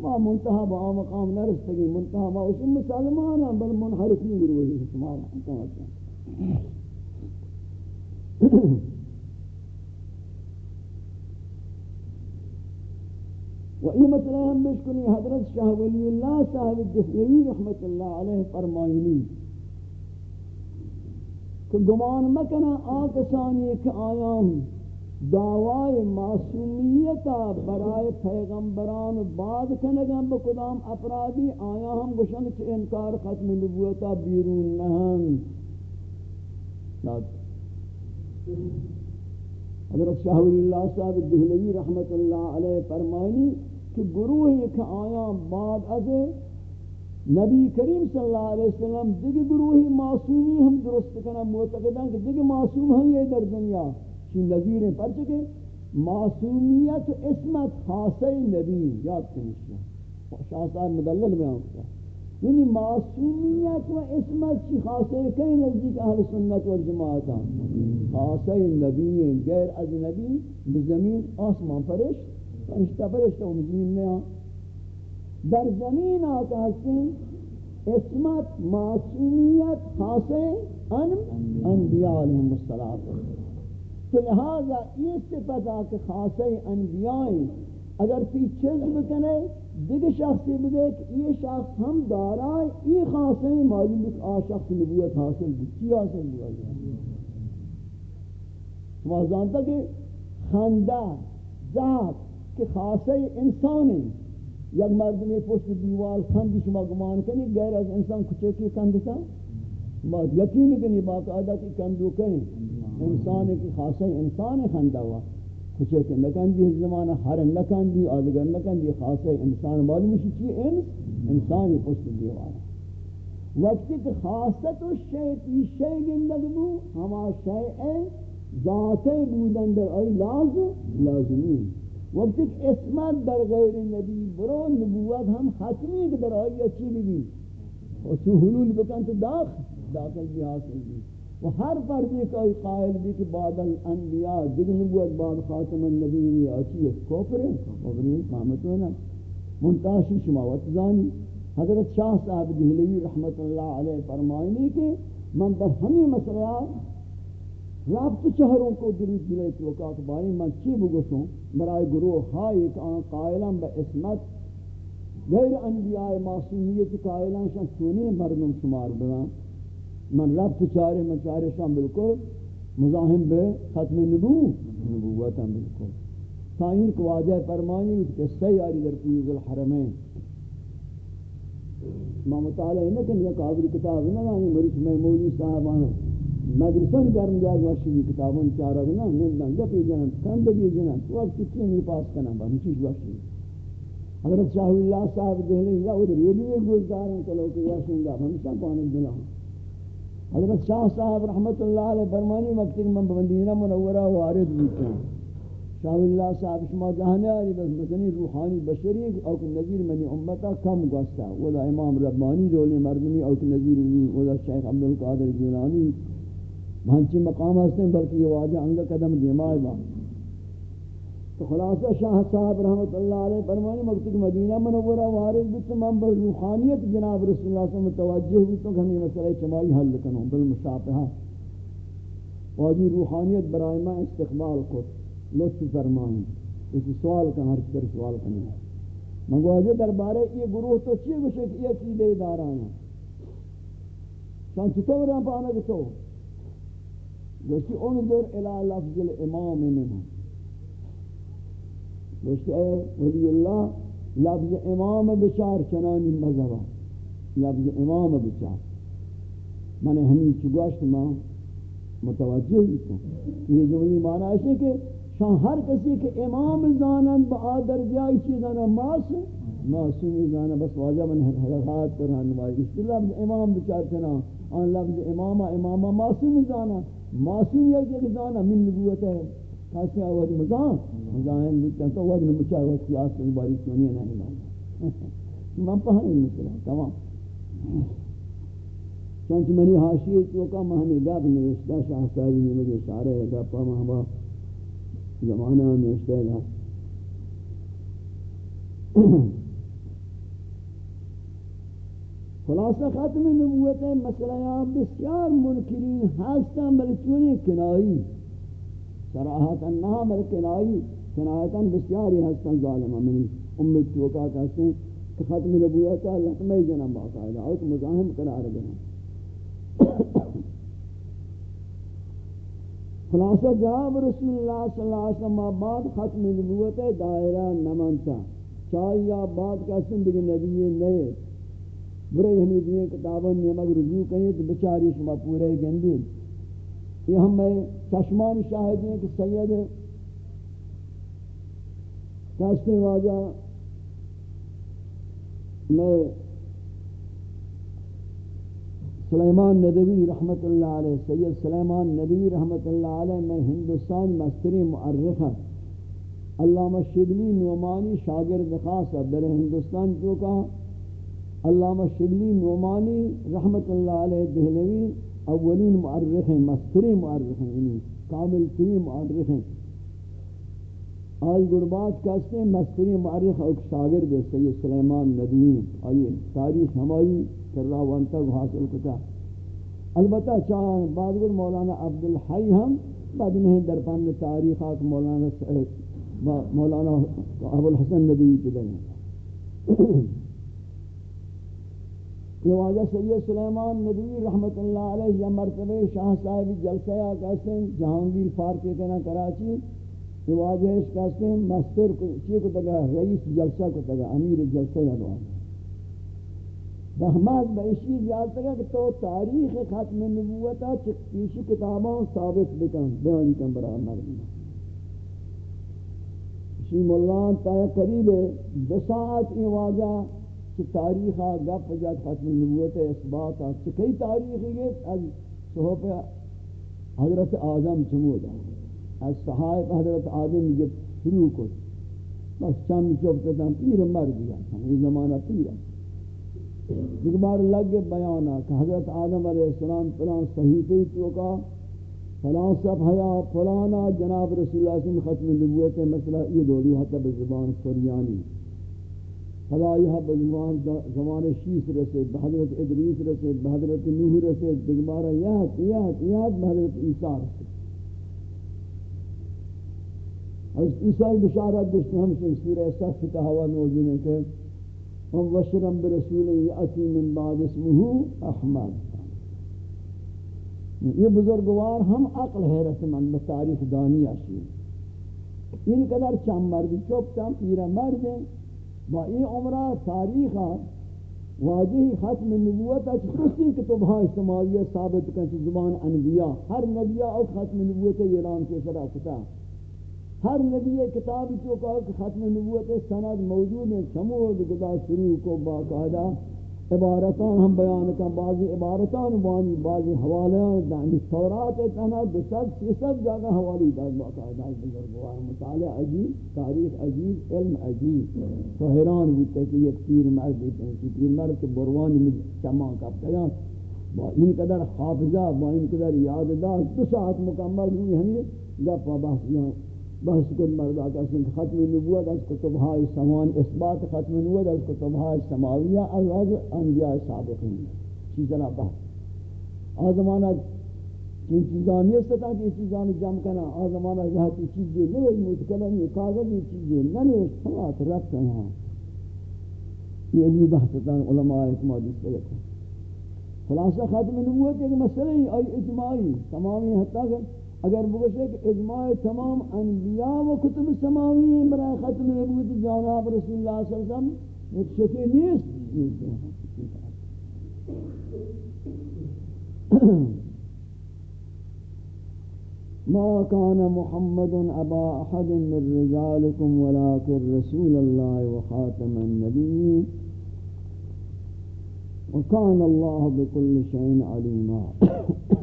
[SPEAKER 1] ما منتہا با مقام نرستگی منتہا ما اسم مسلمانا بل منحرفی گروہی شما انتہا و یہ مسئلہ ہم بشکنی حضرت شاہ ولی اللہ صاحب دہلوی رحمت اللہ علیہ فرمائنی کہ گمان مکنا آکسانی کہ آیام دعوائے معصومیتا برائے پیغمبران بعد کنگم بکدام افرادی، آیا ہم گوشن کہ انکار ختم نبوتا بیرون نہن حضرت شاہ اللہ صاحب دہلوی رحمت اللہ علیہ فرمانی کہ گروہ ایک آیا بعد از نبی کریم صلی اللہ علیہ وسلم دیگه گروہی معصومی ہم درست کرنا معتقدان کہ دیگه معصوم ہیں یہ در دنیا۔ چین نظیر پر چکے معصومیت اسمت خاصی نبی، یاد کنیشنا شاہ صاحب مدلل میں آنکتا یعنی معصومیت و اسمت چی خاصی کئی نزدیک اہل سنت و جماعتا خاصی نبی، غیر از نبی بزمین آسمان فرشت فرشتہ فرشتہ و زمین میں آن در زمین آتا ہستیں اسمت معصومیت حاصل ان انبیاء علیہم السلام. کہ لہذا یہ صفت آکے خاصی انبیاء. اگر تی چیز بکنے دیگه شخصی بدے کہ یہ شخص ہم دارائیں یہ خاصی معلوم ہے کہ آ شخص نبوت حاصل بھی کی حاصل ہوا ہے ہم جانتا کہ خندہ ذات کہ خاصی انسان ہیں یک مردمی پشت دیوال خندی شما گمان کنی، غیر از انسان کچھ کی کندتا بات یقین کنی بات آدھا کی کندو کنی انسان کی خاصی انسان خندہ ہوا کچھ کہ نکن دی زمانہ ہر نکن دی آدھگر نکن دی خاصی انسان معلوم ہے چی انس، انسانی پشت دیوال وقتی کہ خاصت و شیطی شیع گندگ بو، ہما شیع ذاتے بودن در ای لازم لازمی وقتی کہ اسمت در غیر نبی، برو نبوت ہم حتمی کہ در آئی اچھی بھی اور حلول بکن تو داخل داخل بھی حاصل بھی و ہر پردی کوئی قائل بھی کہ بعد الانبیاء دیکھ نبوت بعد خاتم النبی اچھی ہے کوپر ہے کوپر ہے قامتونا منتاشی شماوت زانی. حضرت شاہ صاحب دہلوی رحمت اللہ علیہ فرمائنی کہ من در ہمیں مسئلہ رابط چہروں کو دلیت دلے توقعات باری من چی بگوشوں؟ برای گروہ ہائی کہ آن قائلان با اسمت غیر انبیاء معصومیت قائلان شان چونی مردم شمار بنا. من رابط چارے من چارے شان بالکل مزاہم بے ختم نبو نبوتا بالکل. تائین کو واجہ فرمانی اس کے سیاری در پیز الحرمین. ما مطالعہ نہ کہ یہ قابل کتاب نہ نہیں مریض میں مولی صاحبانہ مدرسان کرن جاگ واشی کتابون چارا گنا من دن گپی جنن کند بھی جنن وقت کتنی می پاس کنا با چیز واشی حضرت شاہ اللہ صاحب دہلی یا ادھر یہ بھی گزار ہیں چلو کہ یاشن گا ہم سب پانے دلا حضرت شاہ صاحب رحمت اللہ علیہ فرمانی وقت من مدینہ منورہ وارد بیتا ہیں شاہ اللہ صاحب شما جہانے آئی بس مدنی روحانی بشری او نظیر منی امتا کم گستا ولا امام ربانی دولی مردمی او کہ نظیر ولا شیخ عبدالقادر جیلانی۔ ہنچی مقام ہستے ہیں بلکہ یہ واجہ انگا قدم دیمائی با۔ تو خلاصہ شاہ صاحب رحمت اللہ علیہ فرمانی مقصد مدینہ منورہ وارد بھی تمام بر روحانیت جناب رسول اللہ سے متوجہ بھی تو ہمیں مسئلہ چمائی حل کنوں، بالمشابہہ۔ واجی روحانیت برائے میں استقبال کو لطف فرمائیں۔ اسی سوال کا ہر کر سوال کرنے مگو آجے دربارے یہ گروہ تو چیئے گوشے کہ یہ چیزیں دارانا شان چطور رہا پانا کہ تو گوشتی انظر الى لفظ الامام منهم گوشتی اے ولی اللہ لفظ امام بچار چنانی مذہبا لفظ امام بچار من ہمیں چگوشت ما متوجہ ہی کو یہ جملی معنی ہے کہ شان ہر کسی کے امام زانن با آدر جائی چیزانا ماس معصومی زانا بس واجہ من حلقات پر ہنوائی اس لفظ امام بچار چنا آن لفظ امام امام معصوم زانا معصوم یک یک دانا من نبوت ہے کاسی آوازی مزان مزان بودتا تو آوازی نمچا آواز کی آس کن باری سونی ہے نہیں مانا من پہنے مثلا تمام چونچہ منی حاشی چوکا مہمی گاب نوشتا شاہ صاحبی نے مجھے اشارے ہے گاپا مہما زمانہ نوشتا ہے خلاصہ ختم نبوت ہے مسئلہ یہاں بسیار منکرین ہستاں بلچونی کنائی صراحتا نہ بل کنائی کنایتا بسیاری ہستاں ظالمہ منی امت توقع کہتے ہیں کہ ختم نبوت لطمہ جنم باقاعدہ اور مزاحم قرار دینا خلاصہ جناب رسول اللہ صلی اللہ علیہ وسلم بعد ختم نبوت دائرہ نمنتا چاہیے بعد کہتے ہیں دیکھ نبی نئے برے ہمیں دیئے کتابوں نے مگر رجوع کہیں تو بچاری شما پورے گندی یہ ہم میں چشمان شاہد ہیں کہ سید کہتے واجہ میں سلیمان ندوی رحمت اللہ علیہ، سید سلیمان ندوی رحمت اللہ علیہ میں ہندوستان مستری معرخہ علامہ شبلی نعمانی شاگرد خاص در ہندوستان جو کہا علامہ شبلی نعمانی رحمت اللہ علیہ دہلوی اولین معرخ ہیں مستری معرخ ہیں یعنی کامل تری معرخ ہیں آج گربات کہتے ہیں مستری معرخ اور شاگرد سید سلیمان ندوین آئیے، تاریخ ہمائی کر رہا وانتا حاصل کتا البتہ چاہاں بعد گر مولانا عبدالحی ہم، بعد نہیں در پان تاریخات مولانا مولانا ابو الحسن ندوی کے دیں یہ واجہ سید سلیمان ندوی رحمت اللہ علیہ یا مرتبہ شاہ صاحب جلسہ یا کہتے ہیں، جہانگیر فارقے کنا کراچی یہ واجہ اس کہتے ہیں، مستر چیئے کو تگا، رئیس جلسہ کو تگا، امیر جلسہ یا واجہ بہماد بہشی زیادہ تگا کہ تو تاریخ ختم نبوتا چکیشی کتابوں ثابت بکن، بیانی کن برا مردم شیم اللہ تا قریب دو ساعت یہ واجہ کہ تاریخ گپ جات ختم نبوت اثبات کہ کئی تاریخ یہ از صحف حضرت آدم چمود از صحائف حضرت آدم یہ شروع کو بس چند چوبتا تھا پیر مر گیا۔ یہ زمانہ پیر ایک بار لگ بیانا کہ حضرت آدم علیہ السلام فلان صحیفی تو کا فلان صفحہ فلانا جناب رسول اللہ علیہ وسلم ختم نبوت مسئلہ یہ دولی حتی بزبان سریانی۔ خدایہ بزمان زمان شیس رسے بحضرت ادریس رسے بحضرت نوح رسے دگمارا یاد یاد یاد بحضرت عیسیٰ رسے حضرت عیسیٰ بشارت دشتے ہم سے سورہ صف تحوہ نوزینے کے ہم وشرم برسول یعطی من بعد اسمہو احمد. یہ بزرگوار ہم عقل حیرت من بتاریخ دانی آشی ان قدر چم مردی چوب چوبتا پیرا مردیں ما این عمرہ تاریخا واجہ ختم نبوت اچھ کسی کتبہ استعمالیہ ثابت کرنے زبان انبیاء. ہر نبیہ او ختم نبوت اعلان کے سرا کتا ہر نبی کتاب جو کہ ختم نبوت سند موجود ہے چمود گدا شروع کو باقاعدہ عبارتان ہم بیان کا بعضی عبارتان بانی بعضی حوالیان دانی تورات اتنا دو سد سی سد جاگہ حوالی داد باقاعدہ بزرگوار. مطالعہ عجیب، تاریخ عجیب، علم عجیب. تو حیران بودتا کہ یک پیر مرد دیتے ہیں پیر مرد کے بروانی میں چمان کب تجان با ان قدر حافظہ با ان قدر یاددار دو ساعت مکمل ہوئی ہمیں گپا بحث بحث کن مردہ کا سن ختم نبوت از کتبهای سمان اثبات ختم نبوت از کتبهای سماویہ از از انبیاء سابقین. چیزنا بحث؟ آزمانا چین چیزان نیست تا کہ یہ چیزان جمع کنا آزمانا ذاتی چیزی نویج متکلم یہ کاغذی چیزی ننویج فلات رفت یہاں یہ علمی بحث تا علماء اکمال دیستے خلاصہ ختم نبوت ایک مسئلہ ای اجماعی. تمامی حتی کہ اگر بگوشے کہ اجماع تمام انبیاء و کتب سماوی ہیں برای ختم نبوت جانب رسول اللہ صلی اللہ علیہ وسلم ایک شکی نیست. ما كان محمد ابا احد من رجالكم ولكن رسول الله وخاتم النبيين وكان الله بكل شيء عليما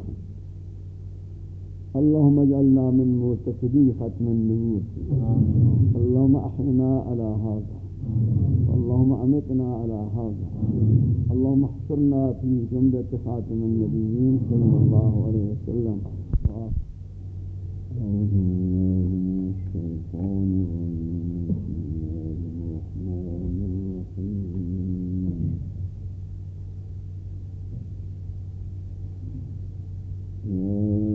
[SPEAKER 1] اللهم اجعلنا من مرتقدي ختم النبوة اللهم أحينا على هذا. اللهم أمتنا على هذا. اللهم احصرنا في جملة خاتم النبيين صلى الله عليه وسلم. أعوذ بالله من الشيطان الرجيم. يا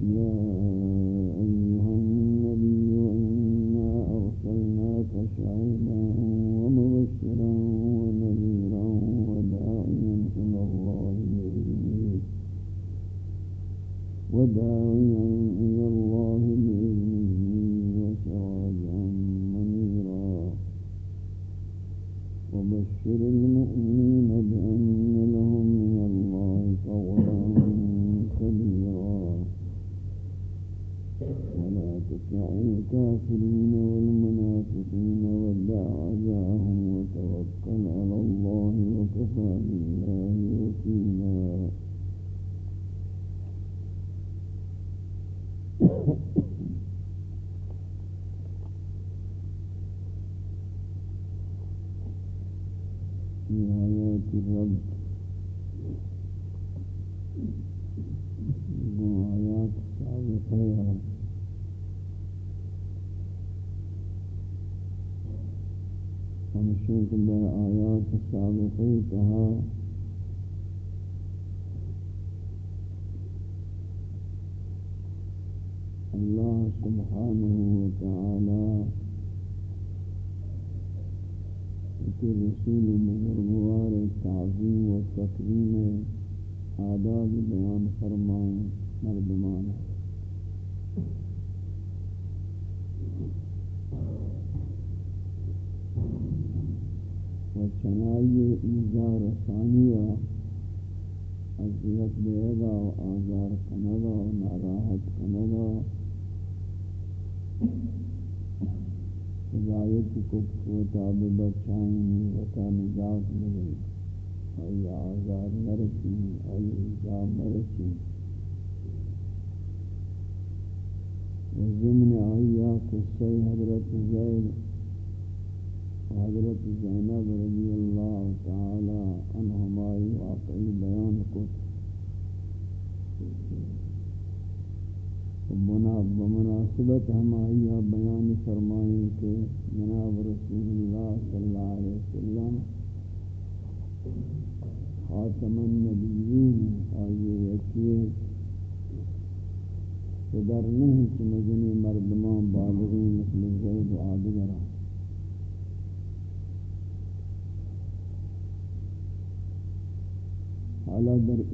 [SPEAKER 1] يا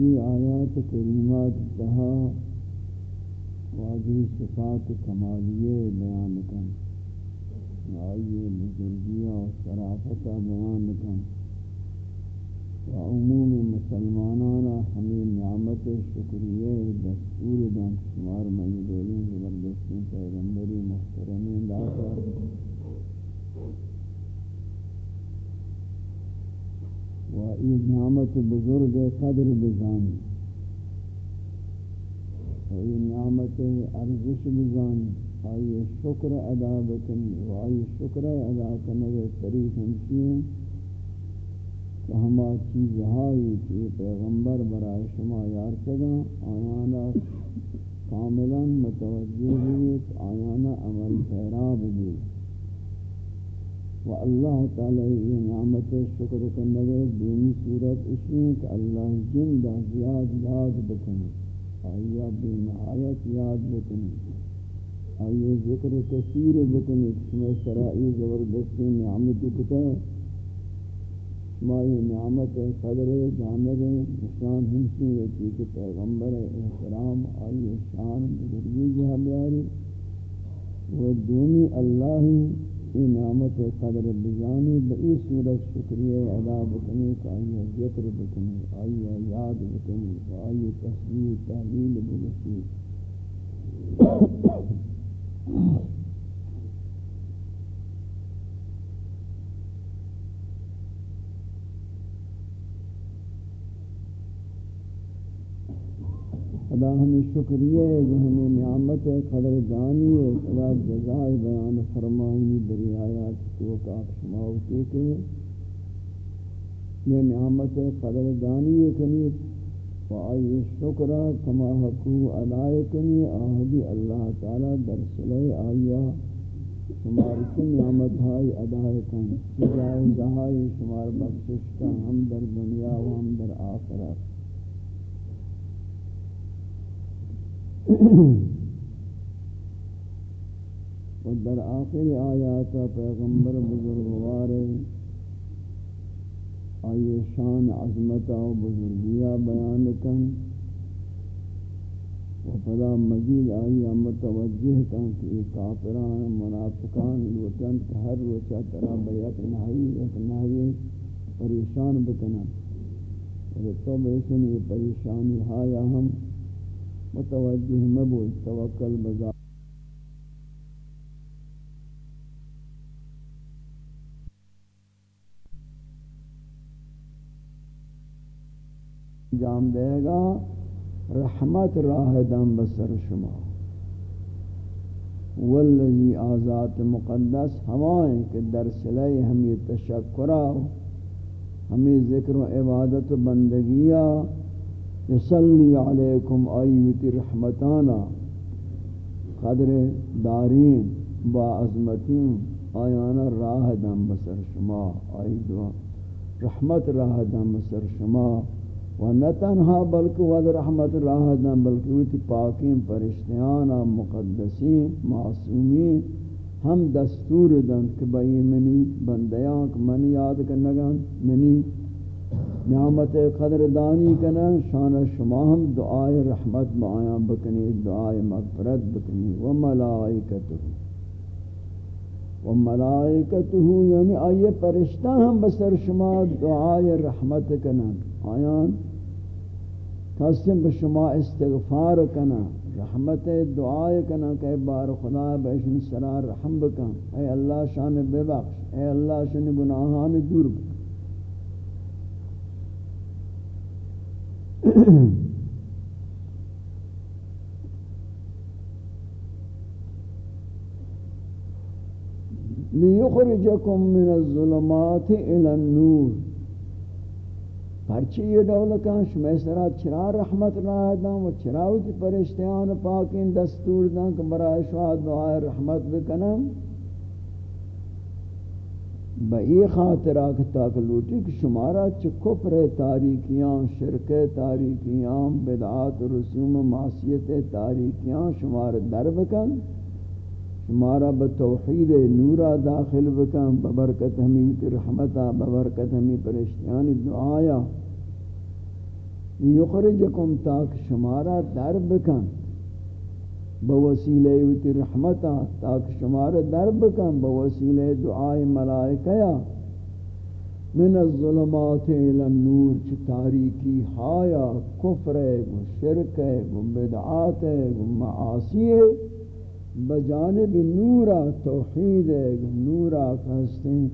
[SPEAKER 1] ای آیات کریمات تہا واجی صفات کمالیے بیان کن آئیے بزرگیہ و شرافت بیان کن و عموم مسلمانانا ہمیں نعمت شکریہ دستور دن شمار مجدولی زبردستی پیغمبری محترمی داتا۔ و ای نعمت بزرگ قدر بزانی و ای نعمت ارزش بزانی آئی شکر ادا بکنی و آئی شکر ادا کرنے طریق ہمشی ہیں کہ ہما چیز ہائی کہ پیغمبر برای شما یار کدا آیانا کاملا متوجہ بیت آیانا عمل پیراب بیت و اللہ تعالی یہ نعمت شکر کرنے دینی صورت اس میں کہ اللہ جندہ زیاد یاد بکنی آیا بے نہایت یاد بکنی آئیے ذکر کثیر بکنی میں شرائی زبردستی نعمت کتا شمائی نعمت قدر جانب نشان ہمشی یکی کہ پیغمبر احترام آئیے شان بزرگی جہاں بیاری و دونی اللہ ای نعمت قدر بجانی بئی صورت شکریہ ادا بکنی کہ آئیے ذکر بکنی آئیے یاد بکنی آئیے تصویر تحلیل بکنی خدا ہمیں شکریہ جو ہمیں نعمت ہے، قدر دانی ہے، خدا جزائے بیان فرمائنی بری آیات تو کاک شماوتی کے یہ نعمت ہے، قدر دانی ہے کنی وآئی شکرہ کما حقو علائے کنی آہدی اللہ تعالی در صلح آئیہ شمار کی نعمت ہائی ادائے کن جزائے جہائی شمار بخشش کا، ہم در دنیا و ہم در آخرت۔ و در آخر آیات پیغمبر بزرگوار آئی شان عظمت و بزرگیہ بیان کن و فلا مزید آئی متوجہ کن کہ کافران، منافقان، لوٹن ہر روچہ طرح بیت نحوی ایک نحوی پریشان بکنا تو بیسن یہ پریشانی ہایا ہم۔ متوجہ مبول توکل بزا جام دے گا، رحمت راہ دم بسر شما۔ والذی آزات مقدس ہمائیں کہ در سلے ہمیں تشکرہ، ہمیں ذکر و عبادت و بندگیہ یصلی علیکم ایوتی رحمتانا. قدر دارین، با عظمتین آیانا راہ دم بسر شما. آئی دعا رحمت راہ دم بسر شما. و نہ تنہا بلکہ ود رحمت راہ دم بلکہ وتی پاکین پرشتیانا مقدسین، معصومین ہم دستور دن کہ بئی منی بندیاں من یاد کرنگان منی نعمت قدر دانی کنا شان شما ہم دعائے رحمت معایا بکنی دعائے مغفرت بکنی. و ملائکتہ و ملائکتہ یعنی آئیے پرشتہ ہم بسر شما دعائے رحمت کنا آیان قسم بشما استغفار کنا رحمت دعائے کنا کہ بار خدا بشن سرار رحم بکن. اے اللہ شان بے بخش اے اللہ شان گناہان دور بکن. لِيُخْرِجَكُم مِّنَ الظُّلُمَاتِ إِلَى النُّورِ. پرچی یہ دولکان شمیسرہ چرا رحمت راہ داں و چراوتی پرشتیان پاکین دستور داں کہ برای شواد دعائے رحمت بکنم. بئی خاطرہ تاک لوٹی کہ شمارا چھ کفر تاریکیاں، شرک تاریکیاں، بدعات، رسوم، معصیت تاریکیاں شمار در بکن، شمارا بتوحید نورا داخل بکن ببرکت ہمیں رحمتا ببرکت ہمیں پرشتیان دعایا۔ یخرجکم تاک شمارا در بکن۔ بوسیلہ وتی رحمتا تاک شمار درب کن بوسیلہ دعائے ملائکہ من الظلمات الى النور چ تاریکی ہایا، کفر ہے و شرک ہے و بدعات ہے معاصی ہے. بجانب نورا توحید ہے نورا کہستیں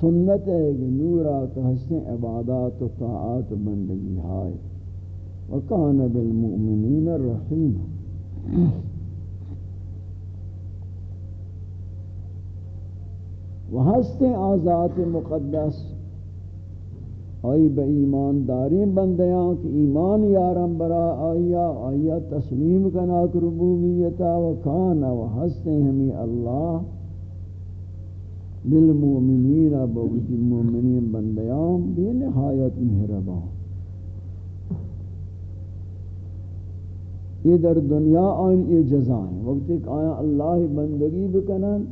[SPEAKER 1] سنت ہے نورا کہستیں عبادات و طاعات بندگی ہائے وکان بالمؤمنین الرحیم و ہستے آزاد مقدس. آئی بے ایمان داری بندیاں کہ ایمان یارم برا آیا آیا تسلیم کناک ربوبیتا و کانا و ہستے ہمیں اللہ. بالمؤمنین بوجی مومنین بندیاں، بے نہایت مہربان. یہ در دنیا آن یہ جزائیں وقت ایک آیا اللہ بندگی بکنن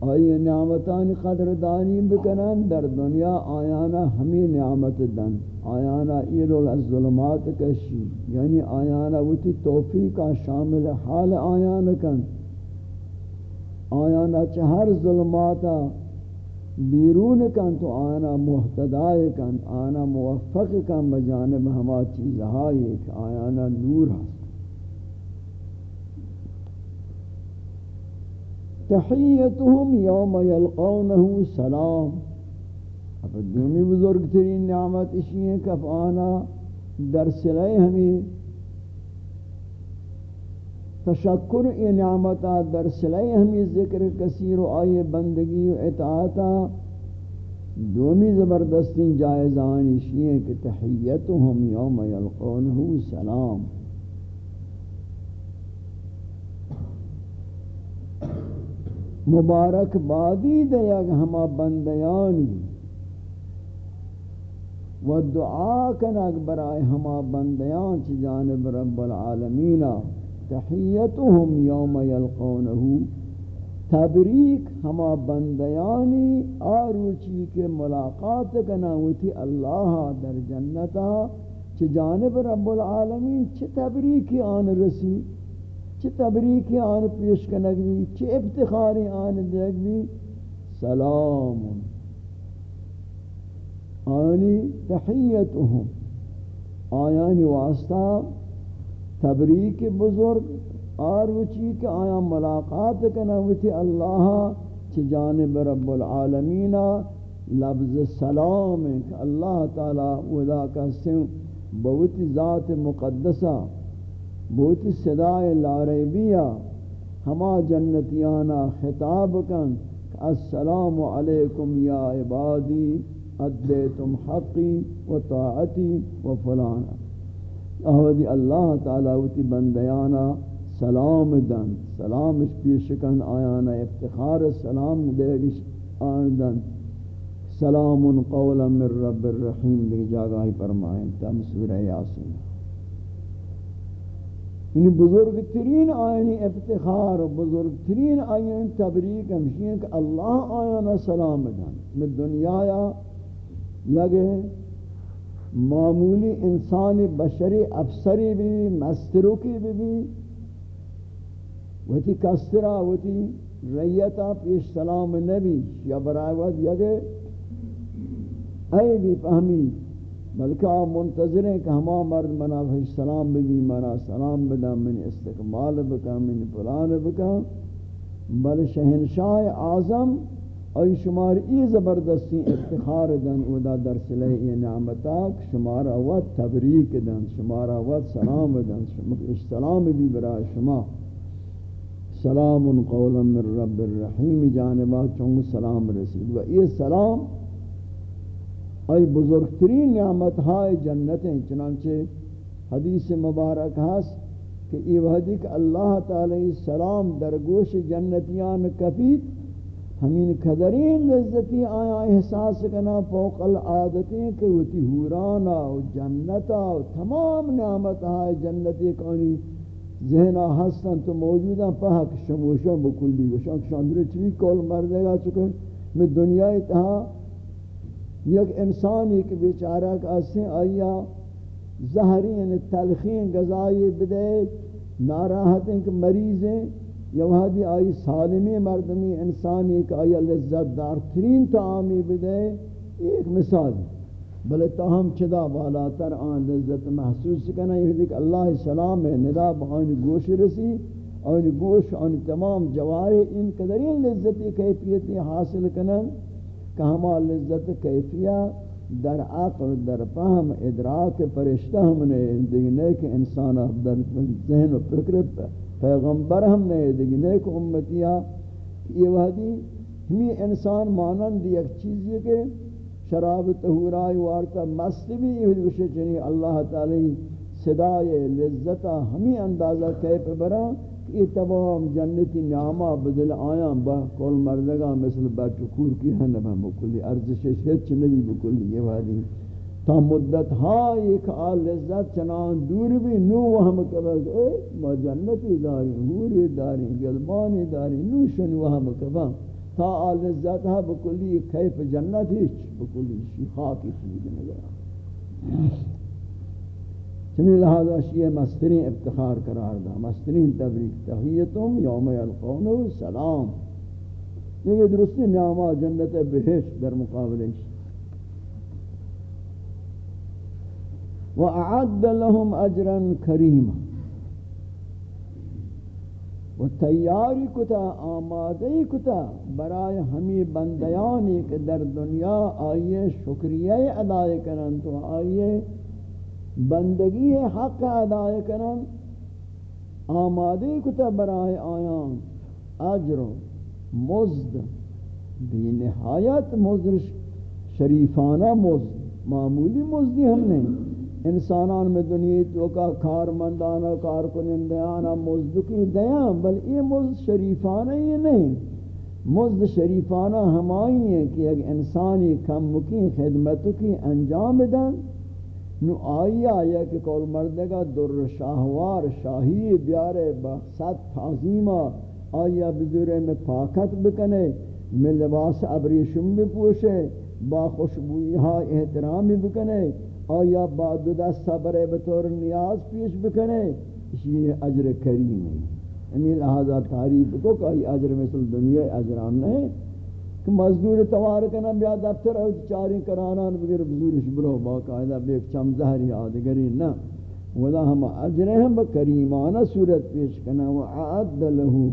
[SPEAKER 1] آئی نعمتان قدردانی بکنن، در دنیا آیانا ہمیں نعمت دن۔ آیانا ایرول الظلمات کشی۔ یعنی آیانا وتی توفیقہ شامل حال آیانا کن۔ آیانا چہر ظلماتا بیرون کن تو آنا محتدائے کن، آنا موفق کن بجانب ہما چیزہائی کہ آنا نور ہے تحیتهم یوم یلقونه سلام. اب دومی بزرگ ترین نعمت اسی ہیں کہ آنا در سلائے ہمیں تشکر ای نعمتا در سلائے ہمیں ذکر کثیر و آئے بندگی و اطاعتا دومی زبردستی جائزانی شیئے کہ تحییتهم یوم یلقونہو سلام۔ مبارک بادی دیا ہما بندیانی۔ و دعا کنک برائے ہما بندیان چی جانب رب العالمین تحییتهم یوم یلقونہو تبریک ہما بندیانی آروچی کے ملاقات کناوتی اللہ در جنتا چی جانب رب العالمین چی تبریکی آن رسی چی تبریکی آن پیش کنک بھی چی افتخاری آن دیکھ بھی سلام. آنی تحییتهم آیانی واسطہ تبریک بزرگ، اور وچی کہ آیا ملاقات کنا وچی اللہ چی جانب رب العالمین لفظ سلام کہ اللہ تعالی ودا کا سن بہتی ذات مقدسہ بہتی صدای لاریبیہ، ہما جنتیانا خطاب کن السلام علیکم یا عبادی، ادیتم حقی و طاعتی و فلانا۔ اہودی اللہ تعالی وتی بندیانا سلام دن سلام اس پیشکن آیانا، افتخار سلام دے گش آن دن. سلام قولا من رب الرحیم دے جاگاہی فرمائیں تم سورہ یاسین. یعنی بزرگ ترین آئینی افتخار و بزرگ ترین آئین تبریک ہمشی ہیں کہ اللہ آیانا سلام دن. میں دنیا یا یگے معمولی انسانی بشری افسری بھی، مستروکی بھی بھی۔ وتی کسرا وتی ریتا پیش سلام نبی یا برائے وقت یگے اے بھی فہمی، بلکہ آپ منتظر ہیں کہ ہما مرد منا فیش سلام بھی منا سلام بدا من استقبال بکا من پلان بکا۔ بل شہنشاہ اعظم ای شمار ای زبردستی افتخار دن ادا در صلح ای نعمتا شمار وقت تبریک دن، شمار وقت سلام دن سلام بھی برای شما. سلام قولا من رب الرحیم جانبا چونگ سلام رسید. و یہ سلام ای بزرگترین نعمت ہائے جنت ہیں، چنانچہ حدیث مبارک ہاس کہ یہ وحدی کہ اللہ تعالی سلام درگوش جنتیان کفید ہمین قدرین لذتی آیا احساس کنا فوق العادتیں کہ وتی حورانا و جنتا و تمام نعمت ہائے جنتی کانی ذہنہ ہستن تو موجودا پاک شموشا بکلی گوشان شاندر چوی کول مردے گا چکے میں دنیا اتہا یک انسانی کہ بیچارہ کا اسے آیا زہرین تلخین غذائی بدے ناراحتیں کہ مریض ہیں یا وہاں آئی سالمی مردمی انسانی کہ آیا لذت دار ترین تعامی بدے، ایک مثال۔ بلے تاہم چدا بالاتر آن لذت محسوس کرنا یہ دیکھ اللہ سلام ہے، ندا بہانی گوش رسی اور گوش آن تمام جوارے، ان قدرین لذتی کیفیتی حاصل کرن کہ ہما لذت کیفیہ در عقل، در فهم ادراک فرشتہ ہم نے دیکھنے کہ انسان اب در ذہن و فکر پر پیغمبر ہم نے دیکھنے نیک امتیہ یہ وحدی ہمیں انسان مانند ایک چیز یہ کہ شراب تہورائی وارتا مست بھی یہ چنی یعنی اللہ تعالی صدای لذتا ہمیں اندازہ کیف برا کہ یہ تمام جنتی نعمہ بدل آیا با کول مردگا مثل بچکور کی ہے نبہ بکلی ارزش ہچ نبی بکلی یہ وحدی تا مدت ہاں ایک آل لذت چنان دور بھی نو وہم کبھر اے ما جنتی داری ہوری داری گلبانی داری نو شن وہم کبھر تا آل لذت ہاں بکلی کیف جنت بکلی شیخا کی سود نگر چمی لہذا شیئے مسترین ابتخار قرار دا مسترین تبریک تحییتم یوم یلقونو سلام. یہ درستی نعمہ جنت بہشت در مقابلے وأعد لهم أجرا كريما. و تیاری کتا آمادی کتا برای ہمی بندیانی کہ در دنیا آئیے شکریہ ادائے کرن تو آئیے بندگی حق ادائے کرن آمادے کتا برائے آیان اجر مزد بی نہایت مزد شریفانہ مزد، معمولی مزدی ہم نے انسانان میں دنیا تو کا کار مندانا کار کنندیانا مزد کی دیاں بل یہ مزد شریفانہ ہی نہیں۔ مزد شریفانہ ہمائی ہیں کہ اگر انسانی کم کی خدمت کی انجام دن نو آئی آیا کہ کول مردگا در شاہوار، شاہی بیارے بخصت تعظیمہ آیا بزرے میں پاکت بکنے، میں لباس ابریشم بھی پوشے، با خوشبوئی ہاں احترامی بکنے۔ آیا با دو دست صبر بطور نیاز پیش بکنے اسی اجر کریم ہے یعنی لہذا تعریف کو کہ یہ اجر مثل دنیا اجران نہیں کہ مزدور توار کنا بیا دفتر او چاری کرانان بغیر بزورش برو باقاعدہ بے چم زہر یادگری نہ ولا ہم اجر ہم بکریمانہ صورت پیش کنا. وعد له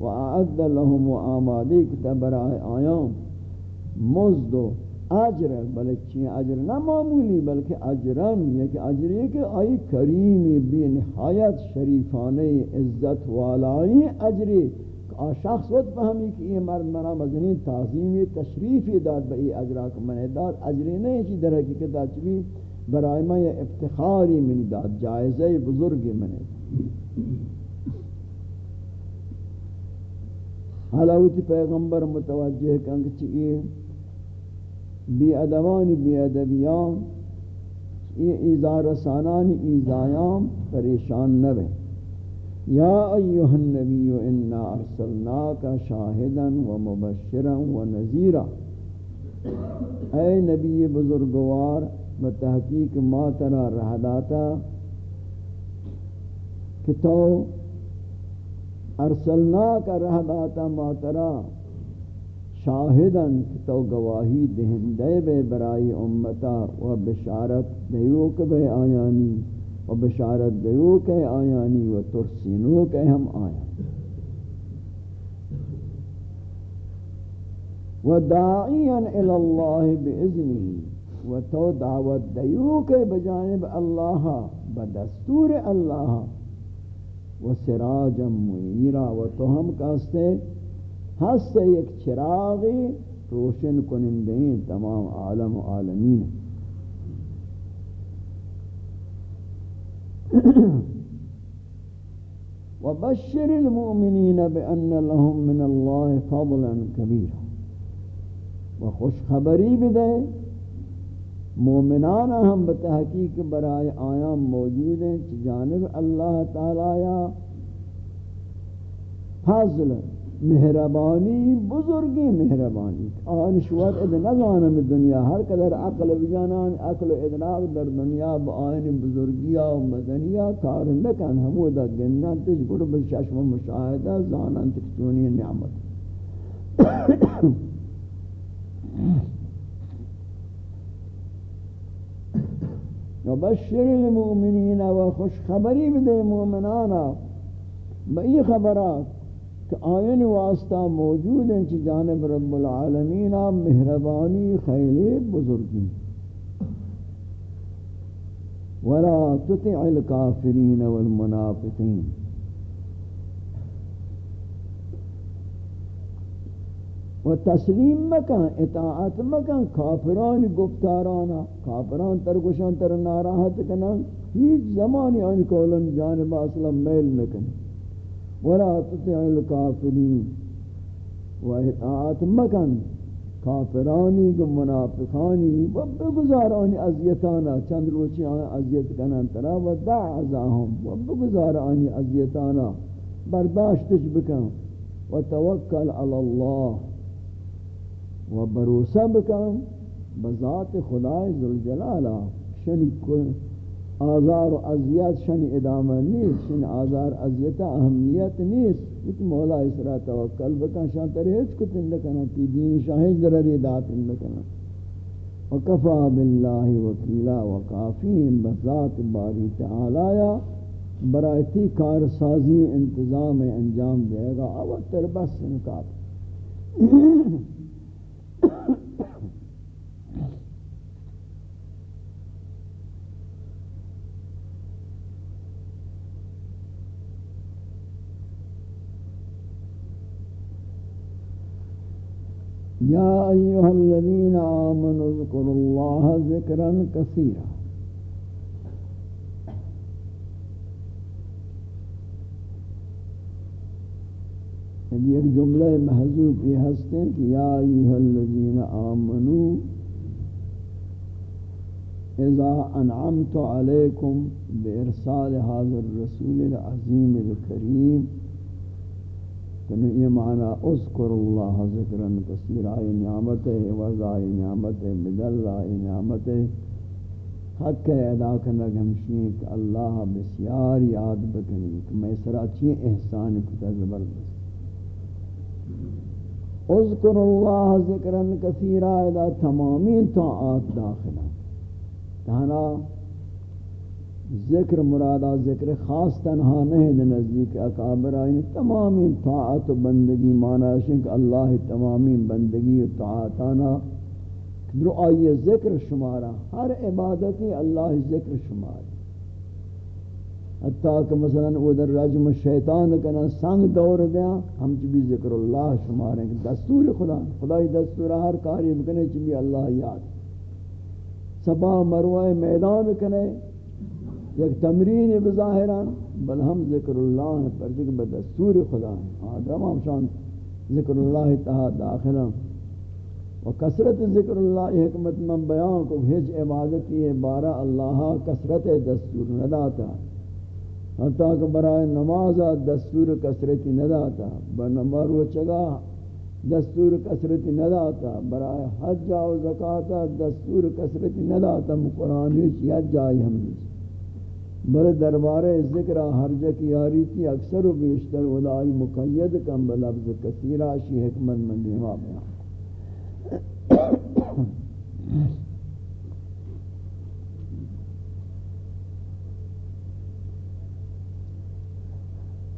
[SPEAKER 1] وعد لهم وآمادی کتب برائے آیام. مزدو اجر بلکہ اجر؟ نہ معمولی، بلکہ اجرن یہ کہ اجر یہ کہ آئی کریم بی نہایت شریفانہ عزت والائی اجری. شخص وقت فہمی کہ یہ مرد منا مزنین تعظیم تشریفی داد بئی اجرا کو منہ داد. اجری نہیں چی در حقیقت اچھی برای میں یہ افتخاری منی داد، جائزہ بزرگی منہ حالاوتی پیغمبر متوجہ کنگ چیئے بی ادوان بی ادبیان یہ ایزا رسانان ایزایان پریشان نوے۔ یا ایوہ النبی، انا ارسلناک شاہدا و مبشرا و نذیرا۔ اے نبی بزرگوار، بتحقیق ما ترا رہداتا کہ تو ارسلناک رہداتا ما ترا۔ شاہدن تو گواہی دہندے بے برائی امتا و بشارت دیوک بے آیانی و بشارت دیوک آیانی و ترسینوک ہم آیانی و داعیا الاللہ بإذنی و تو دعوت دیوک بجانب اللہ بدستور اللہ و سراجا منیرا و تو ہم کہستے ہست ایک چراغی روشن کنندین تمام عالم و عالمین. وبشر المؤمنین بأن لهم من اللہ فضلا کبیرا. و خوش خبری بدے مومنان ہم بتحقیق برائے آیام موجود ہیں جانب اللہ تعالی یا فضل مہربانی بزرگی مہربانی آن شوات اد نظانم دنیا ہر قدر عقل بجانان، عقل و ادراک در دنیا با آئین بزرگی و مدنیا کار نکن. ہمو دا گنن تج قرب ششم مشاہدہ زانن تکتونی نعمت. وبشر المؤمنین و خوش خبری بدے مومنانا بئی خبرات کہ آئین واسطہ موجود ہیں چی جانب رب العالمین مہربانی خیلی بزرگی ولا تطع الكافرین والمنافقین و تسلیم مکن اطاعت مکن کافران گفتارانا کافران ترگوشان تر ناراحت کنن، ہیچ زمانی آن کولن جانب اصلا میل نکنن۔ ولا تطع الكافرين. واطاعت مکن. کافرانی و منافقانی. و بگزارانی ازیتانا چند روچی آن ازیت کنن ترا و دع عزاهم و بگزارانی ازیتانا برداشتش بکن. و توکل علی الله و بروسه بکن. بذات خدای ذوالجلالہ. شنی آزار و اذیت شن ادامہ نیست. شن آزار اذیت اہمیت نیست. ایک مولا اسرا توکل بکن. شان تر ترہیج کتن لکنا تی دین شاہج درری داتن لکنا وکفا باللہ وکیلا وکافیم بذات باری تعالی. برایتی کار سازی انتظام انجام دے گا. اوہ تربس نکات يا أيها الذين آمنوا اذكروا الله ذكرا كثيرا یعنی ایک جملہ محضوب یہ ہستے ہیں کہ یا ایوہ الذین آمنوا اذا انعمت علیکم بارسال هذا الرسول العظیم الكریم کنو یہ معنی اذکر اللہ ذکرا کثیر آئی نعمت ہے وضائی نعمت ہے بدل آئی نعمت ہے حق ادا کرنا ہمشین کہ اللہ بسیار یاد بکنی، کہ میں سراچی احسان کتا زبردست۔ اذکر اللہ ذکرن ذکرا کثیرا ادا تمامی طاعات داخلہ۔ تہنا ذکر مرادا، ذکر خاص تنہا نہیں نزدیک اکابر آئین. تمامی طاعت و بندگی مانا شنک اللہ تمامی بندگی و طاعتانا. در آئیے ذکر شمارا، ہر عبادتی اللہ ذکر شمارا. حتیٰ کہ مثلا وہ در رجم شیطان کنا سنگ دور دیا، ہم چبی ذکر اللہ شمارے دستور خدا، خدای دستور ہر کاری بکنے چبی اللہ یاد. سبا مروہ میدان کنے یک تمرین بظاہران بل ہم ذکر اللہ پر ذکر بدستور خدا ہیں آدم ہم شان ذکر اللہ تہا داخلہ و کثرت ذکر اللہ حکمت من بیان کو ہج عبادتی ہے بارہ اللہ کثرت دستور نداتا۔ حتیٰ کہ برائے نماز دستور کثرتی نداتا بنمبر و چگا دستور کثرتی نداتا برائے حج و زکاة دستور کثرتی نداتا قرآنی چیت جائی ہم بر دربار ذکر ہر جکی یاری تھی اکثر و بیشتر ودائی مقید کم بلفظ کثیرہ شی حکمت من دیما بیان.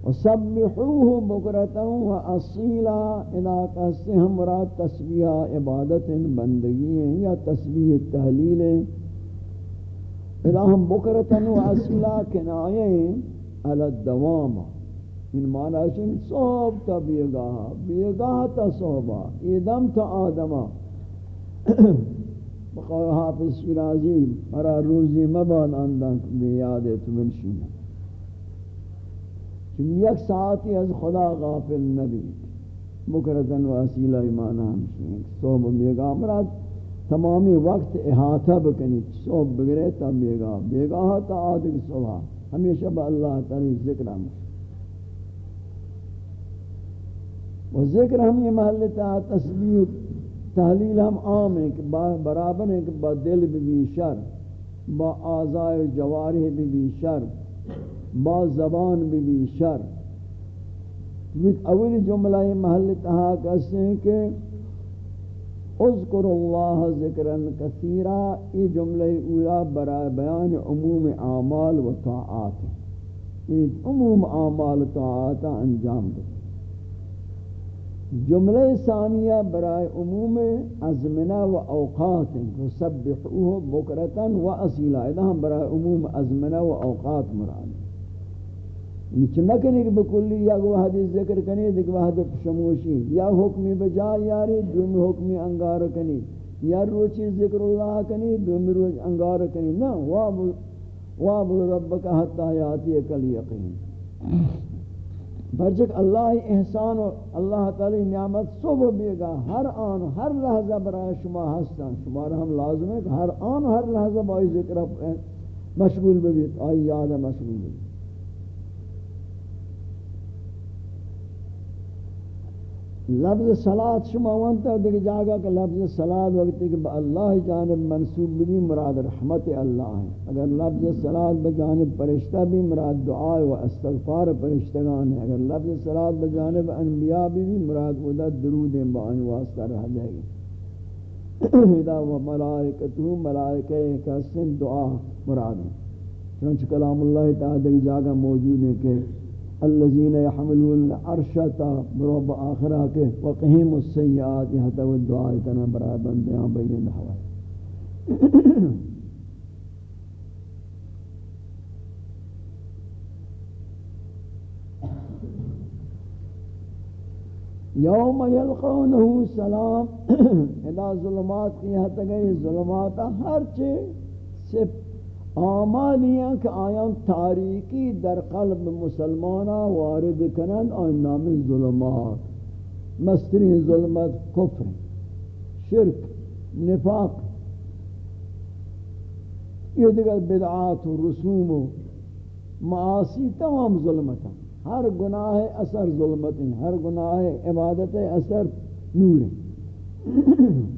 [SPEAKER 1] وسبحوه بکرتا و اصیلا اذا کہتے ہم مراد تسبیح عبادت بندگی ہیں یا تسبیح تحلیل ہیں اذا ہم بکرتا و اصیلا کنائے ہیں، علی الدوام. ان معنی ہے صوب تا بیگاہ بیگاہ تا صوبہ ایدم تا آدمہ بقول حافظ شیرازی مرا روزی مبان اندن بیادت منشینہ کہ یک ساعتی از خدا غافل نبی بکرتن و واسیلہ ایمان ہمشین. صوب بیگا مراد تمامی وقت احاطہ بکنی صوب بگرے تا بیگا بیگا تا آدھگ صبح، ہمیشہ با اللہ تعالی ذکر ہمشین و ذکر ہم یہ محل تا تسبیح، تحلیل ہم عام ہیں کہ برابر ہیں کہ با دل بھی شر، با آزائے جوارح بھی شر، با زبان بھی شر۔ اول جملہ یہ محل تہا کہتے ہیں کہ اذکر اللہ ذکرا کثیرا، یہ جملہ اولا برای بیان عموم اعمال و طاعات یہ عموم اعمال طاعات انجام دے۔ جملہ ثانیہ برای عموم ازمنہ و اوقات سبحوه بکرتا و اصیلا ادھا ہم برای عموم ازمنہ و اوقات مراد نیچ نہ کہ بکلی یا وحد ذکر کنی دیکھ وحد شموشی. یا حکمی بجا یاری دوم حکمی انگار کنی. یا روچی ذکر اللہ کنی دوم روچ انگار کنی. نا واب ربک حتی یاتی کل یقین. برچک اللہ احسان و اللہ تعالی نعمت صبح بیگا، ہر آن ہر لحظہ برای شما ہستن شما ہم لازم ہے کہ ہر آن ہر لحظہ بائی ذکر مشغول ببیت آئی یاد مشغول ببیت لفظ صلاة شما وانتا دیکھ جاگا کہ لفظ صلاة وقتی کہ اللہ جانب منصوب بھی مراد رحمت اللہ ہے۔ اگر لفظ صلاة بجانب پرشتہ بھی، مراد دعا و استغفار پرشتگان ہے اگر لفظ صلاة بجانب انبیاء بھی مراد ودہ درود بانی واسطہ رہ جائے۔ گی ادا و ملائکتو ملائکہ کا سن دعا مراد ہے۔ چنانچہ کلام اللہ تعالی جاگا موجود ہے کہ الذين يحملون العرش تا برب آخرہ کے وقہم السیئات یہ تو دعا کنا برا بندیاں بین یوم یلقونه سلام ادا ظلمات کی حد گئی ظلمات ہر چیز صرف آمالی ہیں کہ آیان تاریکی در قلب مسلمانہ وارد کنن آن نام ظلمات. مسترین ظلمت کفر، شرک، نفاق. یہ دیگر بدعات و رسوم و معاصی تمام ظلمت ہیں ہر گناہ اثر ظلمت ہیں ہر گناہ عبادت اثر نور ہیں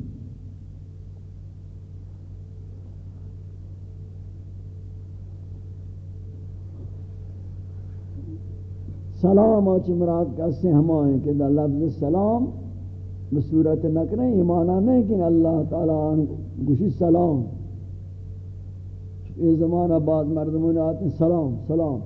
[SPEAKER 1] سلام آچ مراد کسی ہمائیں کہ دا لفظ سلام بصورت نکریں ایمانہ نہیں کہ اللہ تعالیٰ گوشی سلام۔ یہ زمانہ بعد مردمون آتے ہیں، سلام سلام۔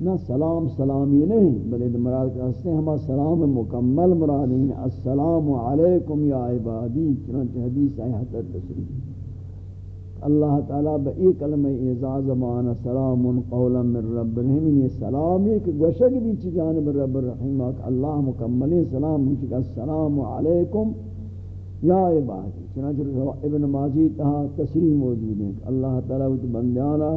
[SPEAKER 1] نہ سلام سلامی نہیں، بلکہ مراد کہتے ہیں ہما سلام مکمل مراد ہیں السلام علیکم یا عبادی، چنانچہ حدیث آئی حتر تسلیم اللہ تعالی تعالیٰ بئی کلمہ اعزاز مانا سلام قولا من رب الرحیم یہ سلام یہ کہ گوشک بھی چی جانب رب الرحیم اللہ مکمل سلام مجھے السلام علیکم یا عبادی، چنانچہ ابن ماضی تہا تصریح موجود ہے اللہ تعالیٰ وچ بندیانا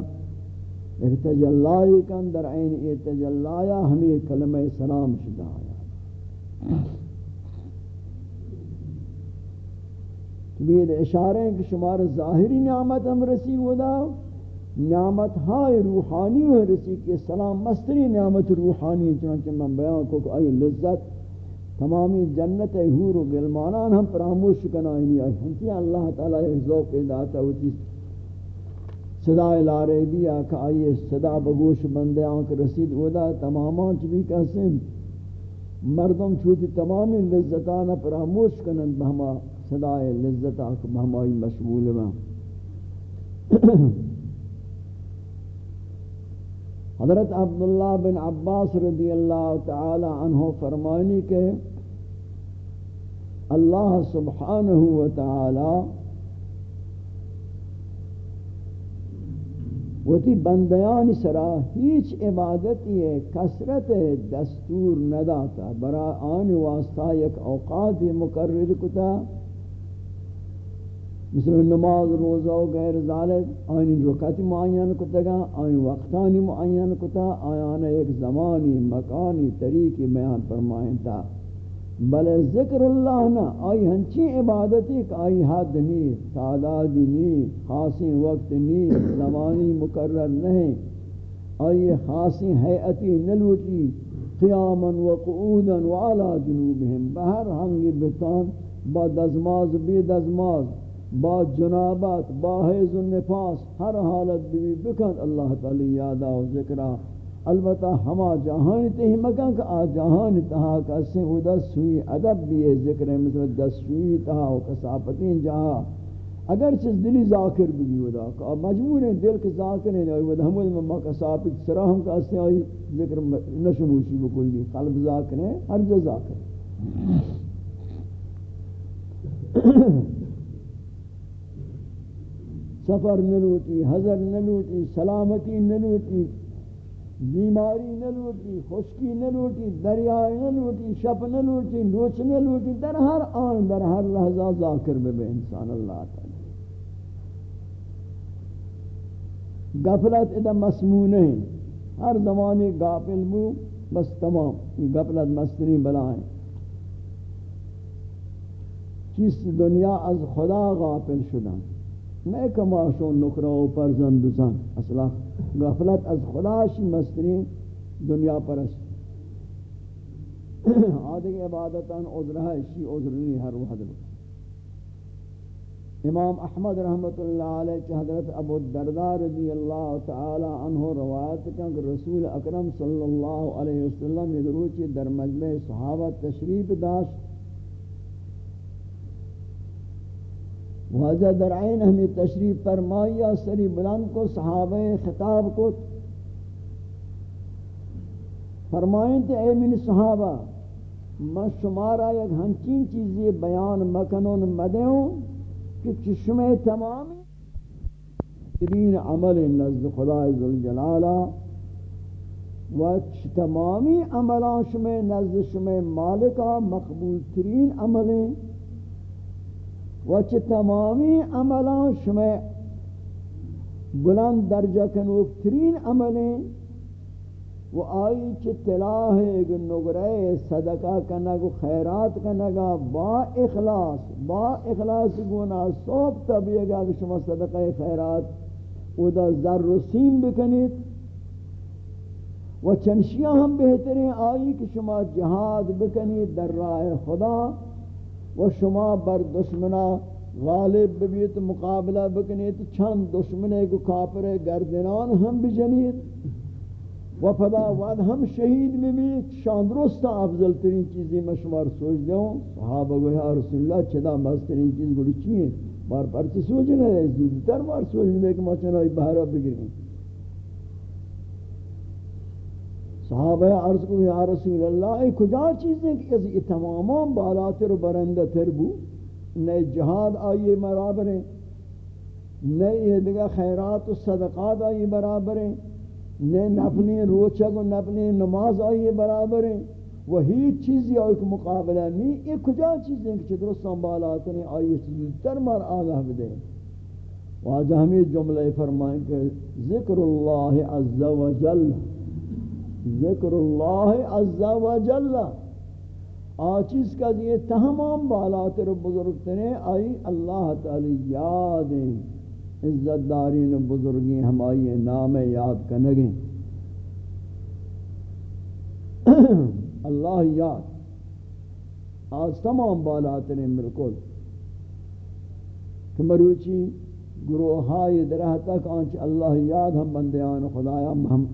[SPEAKER 1] احتجلائی کن، در عین احتجلایا ہمیں کلمہ سلام شدہ آیا۔ بید اشارے ہیں کہ شمار ظاہری نعمت ہم رسی ہودا نعمت ہائی روحانی ہو رسی کہ سلام مستری نعمت روحانی چنانچہ میں بیان کو کہ آئی لذت، تمامی جنت حور و گلمانان ہم پراموش کنائنی آئی ہمتی اللہ تعالیٰ ایک ذوق داتا ہوتی صدا الارے بھی آکا آئیے صدا بگوش بندے آنکھ رسید ہودا تمامان چبی کہتے ہیں، مردم چھوٹی تمامی لذتانا پراموش کنن بہما صدا لذت آکا بہمائی مشغول با حضرت عبداللہ بن عباس رضی اللہ تعالی عنہ فرمانی کہ اللہ سبحانہ و تعالی وتی بندیان سرا ہیچ عبادتی ہے کثرت دستور نداتا برا آن واسطہ یک اوقات مقرر کتا مثل نماز، روزہ و غیر ذالک، آئین رکعت معین کتا گا، آئین وقتانی معین کتا، آیان ایک زمانی، مکانی، طریقی بیان فرمائن تا۔ بلے ذکر اللہ نا، آئی ہنچی عبادتی کہ آئی حد نہیں تعدادی نہیں خاصی وقت نہیں زمانی مقرر نہیں۔ آئی خاصی حیعتی نلوٹی، قیاما و قعودا و علا جنوبہم، بہر ہنگی بتان، با دزماز بی دزماز۔ با جنابت با حیض و نفاس ہر حالت بھی بکن اللہ تعالی یادا و ذکرہ۔ البتہ ہما جہان تے مکان کا جہان تہا کا سے ادا سوئی ادب بھی ہے ذکر ہے مثل دس تہا و کساپتین جہاں اگر چیز دلی ذاکر بھی ادا کا مجبور ہیں دل کے ذاکر ہیں اور وہ ہم مما کساپت سراہم کا سے آئی ذکر نشموشی بکلی قلب ذاکر ہے ہر جا ذاکر سفر نلوٹی، حضر نلوٹی، سلامتی نلوٹی، بیماری نہ لوٹی خشکی نہ لوٹی دریائے نہ لوٹی شپ نہ لوٹی لوچ نہ لوٹی در ہر آن، در ہر لحظہ ذاکر بے بے انسان اللہ تعالی۔ غفلت ادھا مسمون ہے۔ ہر زمانے غافل بو، بس تمام۔ یہ غفلت مستنی بلائیں چیز دنیا از خدا غافل شدن میں کماشو نکرہ و پرزن دزن اصلا غفلت از خداشی مستری دنیا پرست. آدھے عبادتان عذرہ اسی عذر نہیں ہر وحد بکن امام احمد رحمت اللہ علیہ کہ حضرت ابو الدرداء رضی اللہ تعالی عنہ روایت کہ رسول اکرم صلی اللہ علیہ وسلم ایک روچی در مجمع صحابہ تشریف داشت واجہ در عین ہمیں تشریف فرمایا سری بلند کو، صحابہ خطاب کو فرمائیں تے اے من صحابہ، میں شمارا یک ہنچین چیزی بیان مکنون مدیوں کہ چشمہ تمامی ترین عمل نزد خدا عزالجلالہ و تمامی عملان شما نزد شما مالکا مقبول ترین عملیں و تمامی عملان شما بلند درجہ کنوک ترین عملیں وہ آئی چھ تلاہ ایک نگرے صدقہ کنگ خیرات کنگا با اخلاص با اخلاص گونا صوب تبیے گا کہ شما صدقہ خیرات او دا ذر و سیم بکنید و چنشیاں ہم بہترین آئی کہ شما جہاد بکنید در راہ خدا و شما بر دشمنا غالب ببیت مقابلہ بکنید چند دشمنے کو کافر گردنان ہم بجنید و پدا وعد ہم شہید میں بھی شان افضل ترین چیزیں میں شمار سوچ دوں صحابہ گو یا رسول اللہ چدا بہت ترین چیز گوڑی چیئے بار پر چی سوچنا ہے زودی بار سوچ میں کہ مچنا ہی بہرہ بگریں صحابہ عرض کو یا رسول اللہ، ای کجا چیزیں کہ اس تمامان بالاتر و برندہ تر بو؟ نئے جہاد آئیے برابر ہیں، نئے یہ دیگا خیرات و صدقات آئیے برابر ہیں نہ نفلی روچک و نفلی نماز آئیے برابر ہیں۔ وہی چیزی آئی کو مقابلہ نہیں یہ کجا چیزیں کہ درستان بالات نہیں آئیے چیزی تر مار آگاہ بدے۔ واجہ ہمیں جملہ فرمائیں کہ ذکر اللہ عز و جل ذکر اللہ عز و جل۔ آچیز کا یہ تمام بالات رو بزرگ آئی اللہ تعالی یاد عزت دارین بزرگی ہم آئیے نام یاد کنگیں اللہ یاد۔ آج تمام بالاتنے ملکل کہ مروچی گروہائی درہ تک آنچ اللہ یاد ہم بندیان خدایا، ہم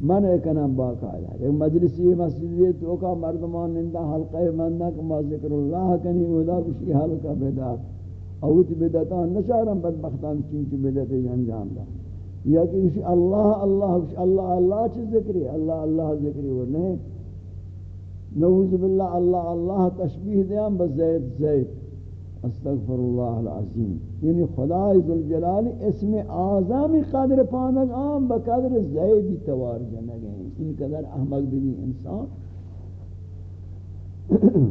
[SPEAKER 1] من کنم باقاعدہ ایک مجلسی مسجدی تو کا مردمان نندہ حلقہ مندہ کہ ما ذکر اللہ کنی اودا کشی حلقہ بیدہ اوت بدتان نشارم، بدبختان چین چی انجام دا یا کہ کسی اللہ اللہ کسی اللہ اللہ چی ذکری؟ اللہ اللہ ذکری وہ نہیں نعوذ باللہ اللہ اللہ تشبیح دیاں بزید زید. استغفر اللہ العظیم. یعنی خدا ذوالجلال اسم اعظم قدر پانک عام بقدر زیدی توار جنگ ہیں. ان قدر احمق بھی انسان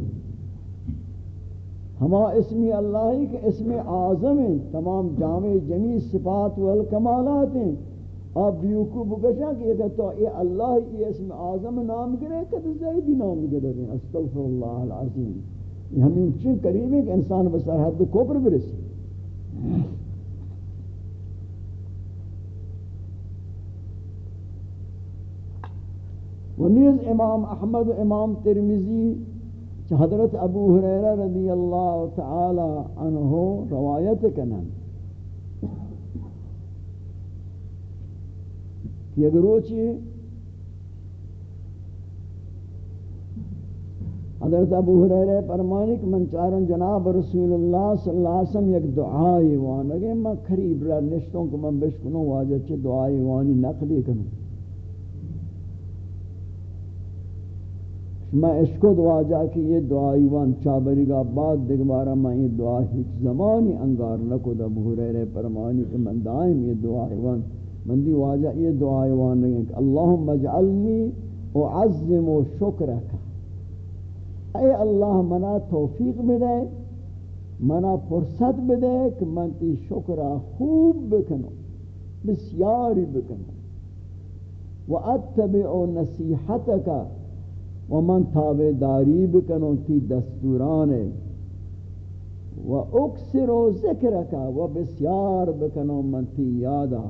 [SPEAKER 1] ہما اسمی اللہ کے اسم اعظم ہیں. تمام جامع جمی صفات والکمالات ہیں. آپ بیوکو بکشا کہ اگر تو یہ اللہ یہ اسم اعظم نام گرے کہ تو زیدی نام گرے استغفر اللہ العظیم. یہ ہمیں چن قریب ہے کہ انسان بسر حد کوپر برسی ونیز امام احمد، امام ترمیزی حضرت ابو حریرہ رضی اللہ تعالی عنہ روایت کنن کہ اگر روچی حضرت ابو حریرہ فرمانی کہ من چارن جناب رسول اللہ صلی اللہ علیہ وسلم یک دعائی وان اگر میں قریب رہ نشتوں کو من بشکنوں واجہ چھ دعائی وانی نقلی کنوں۔ میں عشق و دعا جا کہ یہ دعائی وان چابری گا بعد دیکھ بارا میں یہ دعا ہیچ زمانی انگار لکو دا بہریر پرمانی کہ من دائم یہ دعائی وان، من دی واجہ یہ دعائی وان لگیں کہ اللہم اجعلنی اعظم و شکرکا اے اللہ منا توفیق بدے، منا فرصت بدے کہ من تی شکرہ خوب بکنو بسیاری بکنو و وَأَتَّبِعُ نَسِيحَتَكَ و من تابع داری بکنو تی دستوران. و اکسر و ذکر و بسیار بکنو من تی یادا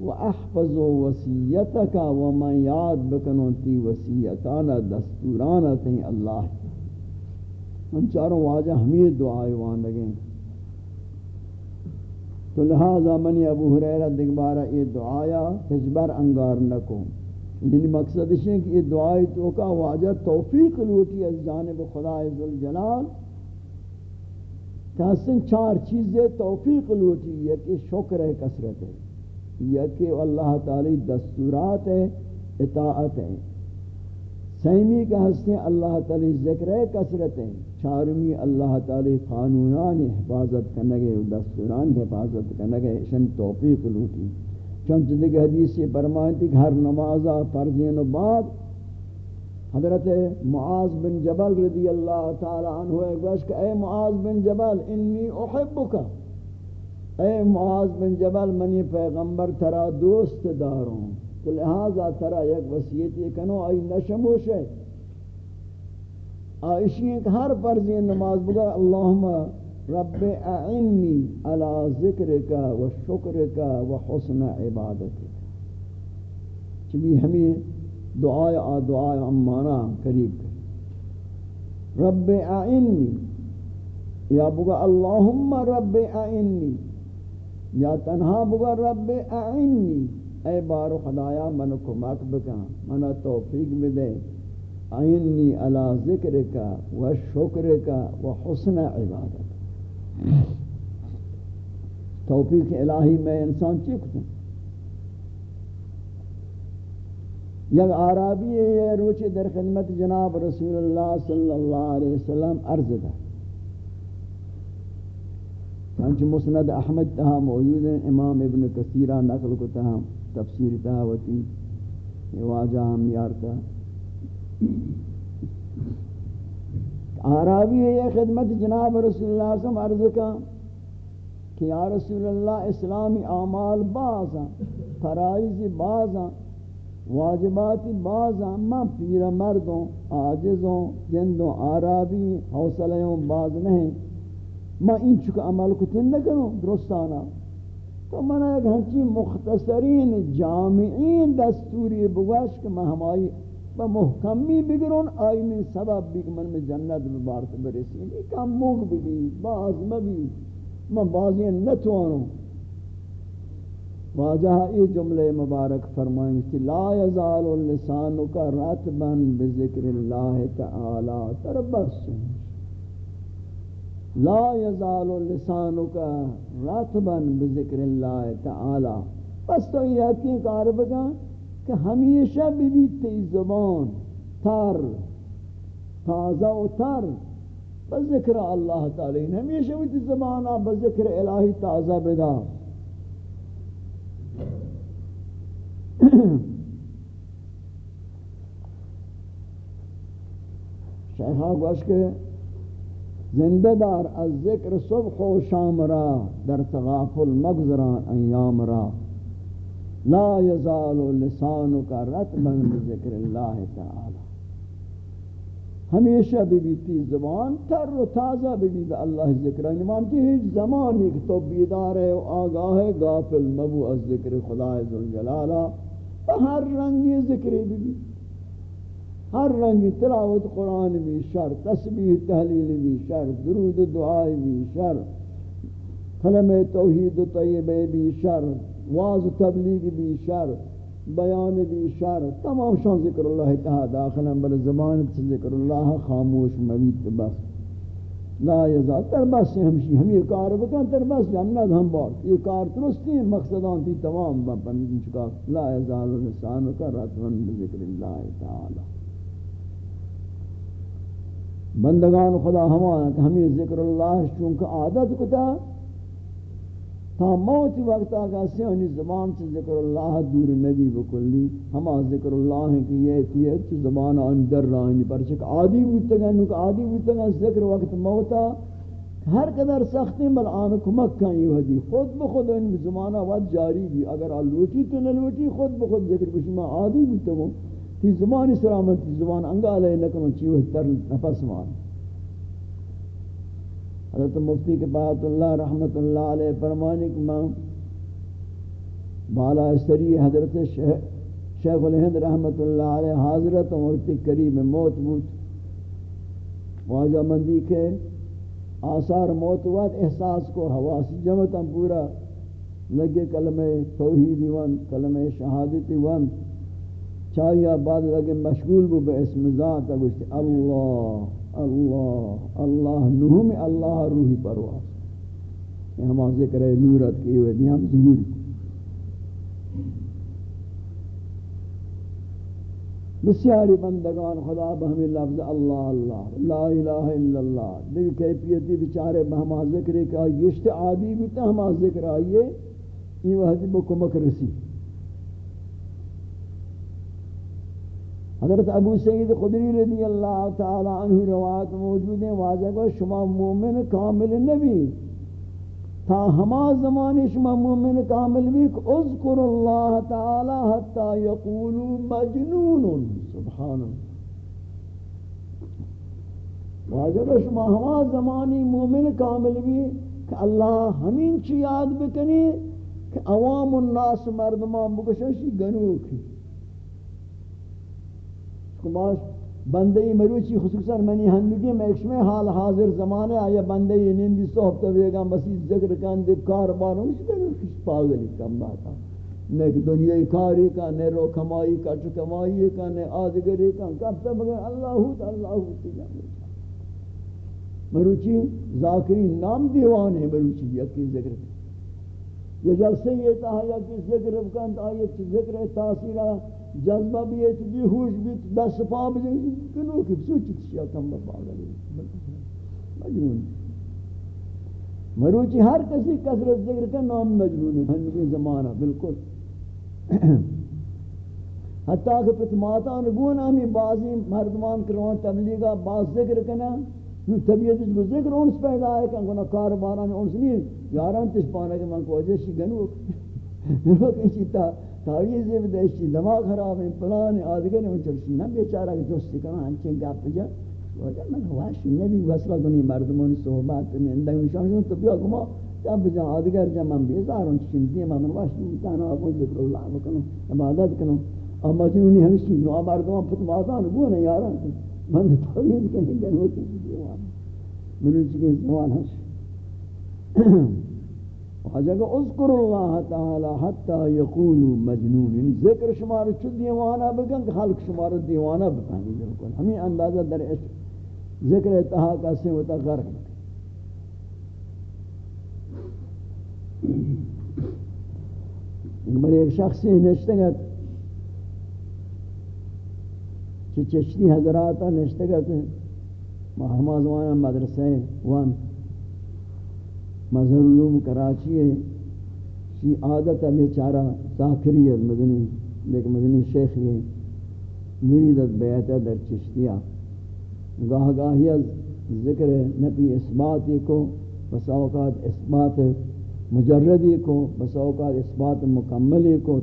[SPEAKER 1] و احفظ و وسیعت کا و من یاد بکنو تی وسیعتانا دستوران تی اللہ ہم چاروں واجہ ہمیں دعائے وان لگیں تو لہذا منی ابو حریرہ دکبارہ یہ دعایا حجبر انگار نکو یعنی مقصد ہے کہ یہ دعائی تو کا واجہ توفیق لوٹی از جانب خدا عزالجلال کہ چار چیزیں توفیق لوٹی یہ کہ شکر ہے کسرت ہے. یہ کہ اللہ تعالی دستورات ہے اطاعت ہے سیمی کا حسن اللہ تعالی ذکر ہے کسرت ہے چارمی اللہ تعالی قانونان حفاظت کرنے گئے دستوران حفاظت کرنے گئے شن توفیق لوٹی۔ چونچہ دیکھ حدیث سے فرمائیتی کہ ہر نمازہ فرضین و بعد حضرت معاذ بن جبل رضی اللہ تعالی عنہ گوش کہ اے معاذ بن جبل، انی احبکا اے معاذ بن جبل، منی پیغمبر ترا دوست داروں۔ تو لہذا ترا یک وسیعت یہ کنو، آئی نشموش ہے۔ آئیشی ایک ہر فرضی نماز بگا، اللہم رب اعنی علی ذکرک و شکرک و حسن عبادتک چبی ہمیں دعائے آ دعائے امانا قریب کر۔ رب اعنی، یا بگا، اللہم رب اعنی۔ یا تنہا بگا رب اعنی، اے بارو خدایا من کمک بکا من توفیق بدے۔ اعنی علی ذکرک و شکرک و حسن عبادت۔ توفیق الہی میں انسان چیکتا یک عربی ہے، روچے در خدمت جناب رسول اللہ صلی اللہ علیہ وسلم عرض دا چنانچہ مسند احمد تہا موجود ہیں، امام ابن کثیرہ نقل کو تہا تفسیر تہا وتی یہ واجہ ہم یارتا عربی ہے یہ خدمت جناب رسول اللہ صلی اللہ علیہ وسلم عرض کا کہ یا رسول اللہ اسلامی اعمال بعضا فرائض بعضا واجبات بعض اما پیر مردوں عاجزوں، جندوں عربی حوصلوں بعض نہیں۔ میں ان چکا عمل کو تن نہ کروں تو من ایک ہنچی مختصرین جامعین دستوری بگوش کہ میں ہمائی بمحکمی بگرون آئی من سبب بھی کہ من میں جنت ببارت برسی یہ کام موگ بھی بعض مبی میں بعضی نتوانوں واجہ یہ جملے مبارک فرمائیں کہ لا یزال لسانک راتبا بذکر اللہ تعالی. تربس لا یزال لسانک راتبا بذکر اللہ تعالی. پس تو یہ یقین کار بگا کہ ہمیشہ بھی تی زبان تر، تازہ و تر بذکر اللہ تعالی. ہمیشہ بھی تی زبان بذکر الہی تازہ بدا. شیخہ گوش کے زندہ دار از ذکر صبح و شام را در تغافل مگذران ایام را. لا یزال لسانک رتبا بذکر اللہ تعالی. ہمیشہ بھی بیتی زبان تر و تازہ بھی بھی اللہ ذکر ہے نمانتی ہیچ زمانی کہ تو بیدار ہے و آگاہ ہے، غافل مبو از ذکر خدا ذوالجلالہ ہر رنگی ذکر بھی بھی ہر رنگی تلاوت قرآن بھی شر، تسبیح، تحلیل بھی شر، درود، دعائی بھی شر کلمہ توحید و طیبہ بھی شر واض تبلیغ بھی شر، بیان بھی شر، تمام شان ذکر اللہ تعالی داخل بل زبان سے ذکر اللہ خاموش موید بس۔ لا یزال، تر بس ہمشی، ہم یہ کار بکن، تر بس جنت ہم بار۔ یہ کار درستی مقصدان تھی تمام بندن چکا لا یزال لسان کا رتون بذکر اللہ تعالی۔ بندگان خدا ہمارا کہ ہمیں ذکر اللہ چونکہ عادت کتا تا موت وقت آگا سے انہی زبان سے ذکر اللہ دور نبی بکلی ہما ذکر اللہ ہے کہ یہ تیت چھ زبان اندر رہنی پرچک عادی بودتگا نوک عادی بودتگا ذکر وقت موتا ہر قدر سختی بل آن کمک کن یہ حدی خود بخود ان زمانہ وقت جاری بھی اگر آلوٹی تو نلوٹی خود بخود ذکر بشی ما عادی بودتگا تی زبانی سرامت تی زبان انگا لے نکنو چیوہ تر نفس مان حضرت مفتی کے بعد اللہ، رحمت اللہ علیہ فرمانے کہ میں بالا سری حضرت شیخ الہند رحمت اللہ علیہ حاضرت وقت قریب موت بود۔ واجہ مندی کے آثار موت وقت احساس کو حواس جمعتا پورا لگے کلمہ توحیدی ون کلمہ شہادتی ون چاہیے بعد لگے مشغول بو بے اسم ذات اگوشتی اللہ اللہ اللہ نوح میں اللہ روحی پرواز۔ یہ ہم ذکر ہے نورت کی ہوئے دی ہم ظہوری۔ بسیاری بندگان خدا بہمی لفظ اللہ اللہ، لا الہ الا اللہ۔ دیکھ کیفیتی بچارے بہما ذکر ہے کہ یشت عادی بھی تا ہما ذکر آئیے، یہ وحدی بکمک رسی۔ حضرت ابو سعید خدری رضی اللہ تعالی عنہ روایت موجود ہیں واضح کو شما مومن کامل نبی. تا ہما زمانی شما مومن کامل بھی، اذکر اللہ تعالی حتی یقولو مجنون. سبحان اللہ. واجب شما ہما زمانی مومن کامل بھی، کہ اللہ ہمین چی یاد بکنی، کہ عوام الناس مردمان بکشنشی گنوکی کماش بندے مروچی، خصوصا منی ہندگی میں ایک میں حال حاضر زمانے آیا بندے نندی صحبت ویگا مسیح ذکر کان دے کار باروں اس میں کس پاگلی کم باتا. نہ دنیا کاری کا نہ رو کمائی کا چ کمائی کا نہ آدگری کا. کب تک مگر اللہ ہو اللہ ہو جانے مروچی ذاکری نام دیوان ہے مروچی، یکی ذکر یہ جلسے یہ تھا یکی ذکر بکن آیت ذکر تاثیرہ جذبہ بھی ہے بھی ہوش بھی دس پا بھی کنو کہ سوچ کیا کم بپا گئی مجنون۔ مروچی ہر کسی کثرت ذکر کا نام مجنون ہے۔ ہنگی زمانہ، بالکل۔ حتیٰ کہ پت ماتا نگون ہمیں بعضی مردمان کروان تبلیغا بعض ذکر کنا۔ طبیعت کو ذکر انس پیدا ہے کہ انگونا کار باران انس نہیں۔ یاران تش پانا کہ من کو وجہ شی گنو۔ گنو کسی تا تاویز بدشی دماغ خراب ہے پلان آدگر ان چلسی. نہ بیچارہ کہ جوستی کنا ہنچیں گپ جا وجہ من واش نبی وصلہ کنی مردمانی میں اندر نشان تو بیا گما جب جا آدگر جا من بیزاروں چیم دی من واش تانا ابو ذکر اللہ بکنم عبادت کنم. اما جنونی ہمشی نو مردمان پت مازان بو نا یاران. من تاویز کنی گنو کی دیوان. منو چکے زمان ہنس حاجہ اذکر اللہ تعالی حتی یقولوا مجنون یعنی ذکر شمار چھ دیوانہ بگن کہ خلق شمار دیوانہ بگن بالکل. ہمیں اندازہ در ذکر اتحا کا سے ہوتا غرق بڑے ایک شخص سے نشتگت چھ چشتی حضرات نشتگت ہما زمانہ مدرسہ وان مظہر علوم کراچی ہے۔ شی عادت ہے، بیچارہ ساکری ہے، مدنی لیکن مدنی شیخ ہے مرید از بیعت در چشتیہ گاہ گاہی از ذکر نبی اثباتی کو، بس اوقات اثبات مجردی کو، بس اوقات اثبات مکملی کو۔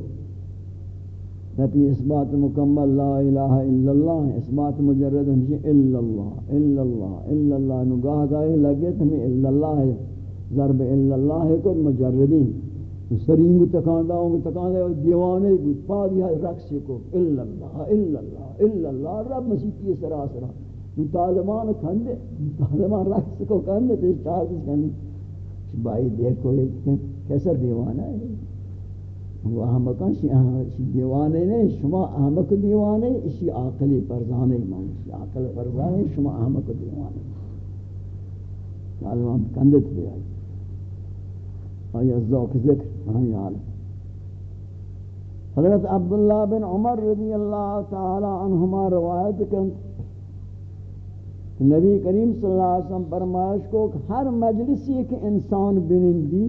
[SPEAKER 1] نبی اثبات مکمل، لا الہ الا اللہ، اثبات مجرد ہمشہ الا اللہ الا اللہ الا اللہ۔ نو گاہ گاہی لگے تو ہمیں الا اللہ ہے۔ ضرب الا اللہ کو مجردین۔ سرینگ تکاندہ ہوں، تکاندہ دیوانے بھی پادی ہے، رقص کو۔ الا اللہ الا اللہ الا اللہ، رب مسیحی سراسرا طالبان کھندے طالبان رقص کو کھندے تو چار کس کھندے بھائی دیکھو، یہ کیسا دیوانہ ہے۔ وہ احمقان شی دیوانے نہیں شما احمق دیوانے اسی عاقلی پرزانے مانشی عاقل پرزانے شما احمق دیوانے۔ طالبان کھندے تو آئی آیا ذوق ذکر ہمیں عالم حضرت عبداللہ بن عمر رضی اللہ تعالی عنہما روایت کن نبی کریم صلی اللہ علیہ وسلم فرمائش کو کہ ہر مجلس ایک انسان بنندی۔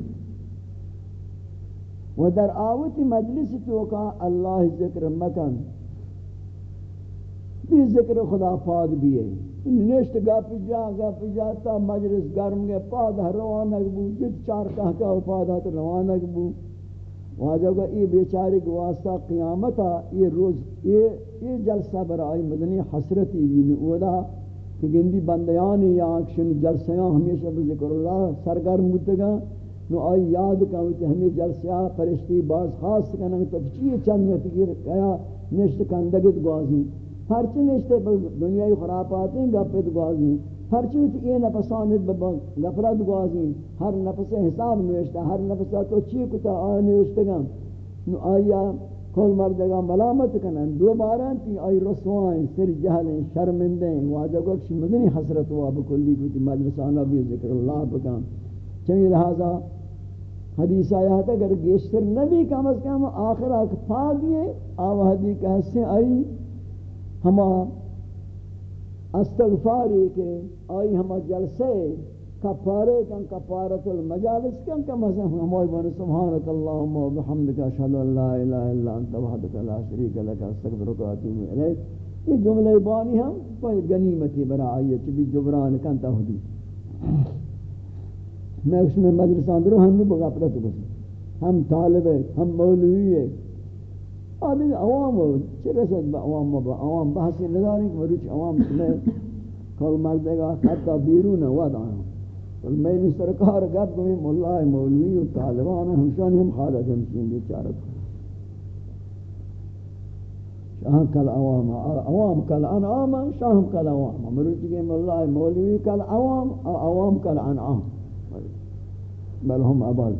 [SPEAKER 1] و در آوت مجلس تو کا اللہ ذکر مکن۔ بھی ذکر خدا پاد بھی ہے۔ نشت گپ جا گپ جا، تا مجلس گرم گے پاد روانک بو، جت چار کہا کا پاد تو روانک بو۔ واجہ کو یہ بیچارے کے واسطہ قیامتا یہ روز، یہ یہ جلسہ برائے مدنی حسرتی بھی نودا کہ گندی بندیانی یا اکشن جلسیاں ہمیشہ بذکر اللہ سرگرم بودتگا نو آئی یاد کہوں کہ ہمیں جلسیاں فرشتی باز خاص کنن تو چیئے چند نتگیر کیا، نشت کندگت گوازی۔ ہرچی نشتے دنیای خرابات ہیں گپت گوازیں پرچی ہرچی یہ نفسانت غفلت گوازیں ہر نفس حساب نوشتا ہر نفس تو چی کتا آیا نوشتگا نو آیا کل مردگا ملامت کنن۔ دو باران تی آئی رسوائیں سر جہلیں شرمندیں واجہ کو کچھ مدنی حسرت ہوا بکلی کتی مجلسانہ بھی ذکر اللہ بکن چنگی لہذا حدیث آیا تھا اگر گیشتر نبی کم از کم آخر آکھ پا دیئے آوہ حدیث کہ حسن آئی۔ ہما استغفاری کے آئی ہما جلسے کفارے کن کفارت المجالس کن کم مثلا ہمائی بن سبحانک اللہم و بحمدک اشہد اللہ الہ الا انت وحدک لا شریک لک استغفرک و اتوب الیک یہ جملے بانی ہم کوئی غنیمتی برا آئیے چبی جبران کن کنتا حدود میں اس میں مدرسان درو ہم نہیں بغفلت بسی ہم طالب ہے ہم مولوی ہے آدم عوام و چه رسد به عوام؟ با عوام بحثی نداری که روچ عوام کنه کل مردگا خطا بیرون ود آن. ولی میں نے سرکار گت کو مولای مولوی و طالبان ہمشان ہم حالت ہم چین بیچارہ شاہ کل عوام عوام کل ان انعام شاہ کل عوام. مروچ کے مولای مولوی کل عوام عوام کل ان انعام بل هم ابل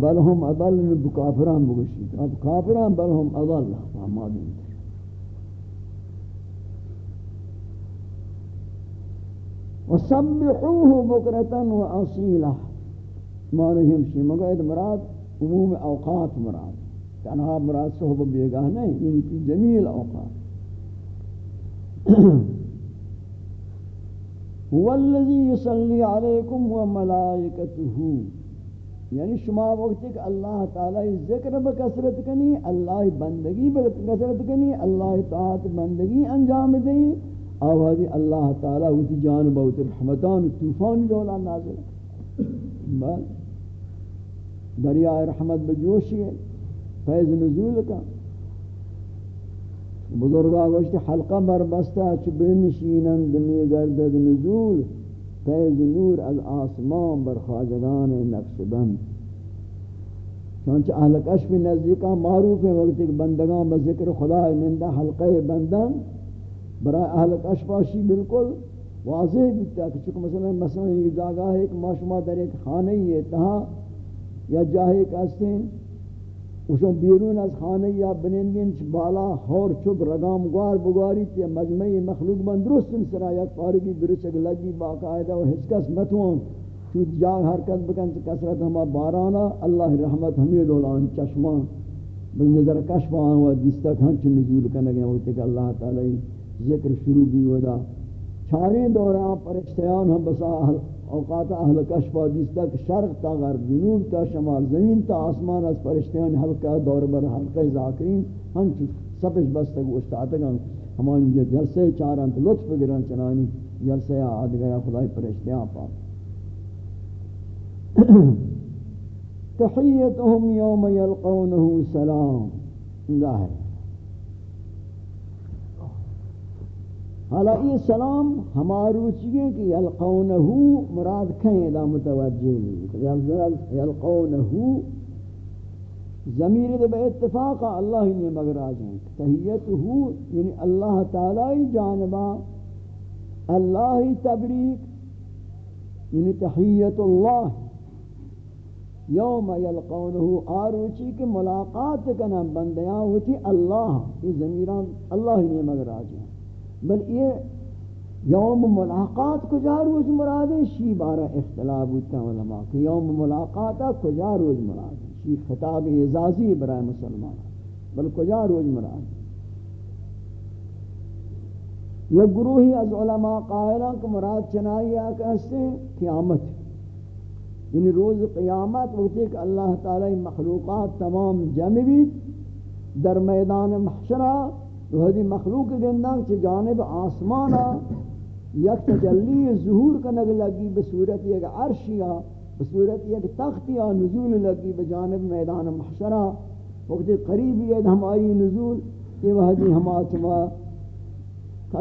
[SPEAKER 1] بل ہم اضل بکافران بگشید. اب کافران بل ہم اضل فهمادین وسبحوه بكرة وأصيلا ما رہم شی مگر مراد عموم اوقات مراد. تنها مراد صحبہ بیگاہ نہیں ان کی جمیل اوقات. والذی یصلی علیکم وملائکته یعنی شما وقت کہ اللہ تعالی ذکر بکثرت کنی، اللہ بندگی بکثرت کنی، اللہ تعالی بندگی انجام دیں آوازی اللہ تعالی ہوتی جانب و رحمتان، طوفان دولا نازل۔ بس۔ دریائے رحمت بجوشی ہے، فیض نزول کا۔ بزرگا گوشتی حلقہ بربستا چو بنشینند می گردد نزول۔ فیض نور از آسمان بر خواجگان نقش بند. چونچہ اہل کشف نزدیکا معروف ہے وقت کہ بندگان بذکر خدا نندہ حلقہ بندن برای اہل کشف آشی بالکل واضح بیتا کہ چونکہ مثلا مثلا یہ جاگہ ہے کہ ما شما در ایک خانہ ہی ہے تہا یا جاہے کہتے ہیں وشو بیرون از خانه یا بنندین چ بالا خور چوب رگام گوار بگاری تی مجمعی مخلوق من درست سرا یک پارگی برچک لگی باقاعدہ و ہچ کس متوان چود جا حرکت بکن چ کثرت ہما بارانا اللہ رحمت ہمیں دولان چشمان بنظر کشف آن و دیستک ہنچ نزول کنگے وقت کہ اللہ تعالی ذکر شروع بھی ہودا چاریں دوران پرشتیان ہم بسا اوقات اہل کشف حدیث تک شرق تا غرب، جنوب تا شمال، زمین تا آسمان از فرشتیان حلقہ دور بر حلقہ ذاکرین ہم سپش بستا بستگ اشتاتگان ہمانی جلسے چاران تو لطف گران چنانی جلسے آد گیا خدای فرشتیان پاک. تحیتهم یوم یلقونه سلام. ظاہر حالا یہ سلام ہمارو چیئے کہ یلقونہو مراد کہیں دا متوجہ نہیں یلقونہو زمین دے بے اتفاق اللہ نے مگر آجائیں تحییتہو یعنی اللہ تعالی جانبا اللہ تبریک۔ یعنی تحییت اللہ۔ یوم یلقونہو آروچی کہ ملاقات کنا بندیاں ہوتی اللہ۔ یہ زمیران اللہ نے مگر آجائیں بل یہ یوم ملاقات کجا روز مراد ہے؟ شی بارہ اختلاف ہوتا علماء کہ یوم ملاقات کجا روز مراد ہے؟ شی خطاب اعزازی برائے مسلمان بل کجا روز مراد ہے؟ یہ گروہی از علماء قائلہ کہ مراد چنائی آکا ہستے قیامت یعنی روز قیامت وقت کہ اللہ تعالی مخلوقات تمام جمع بھی در میدان محشرہ وہدی مخلوق گندان چی جانب آسمانا یک تجلی ظہور کنگ لگی بصورت یک عرشیا بصورت یک تختیا نزول لگی بجانب میدان محشرہ۔ وقت قریب یہ ہماری نزول یہ وحدی ہما چما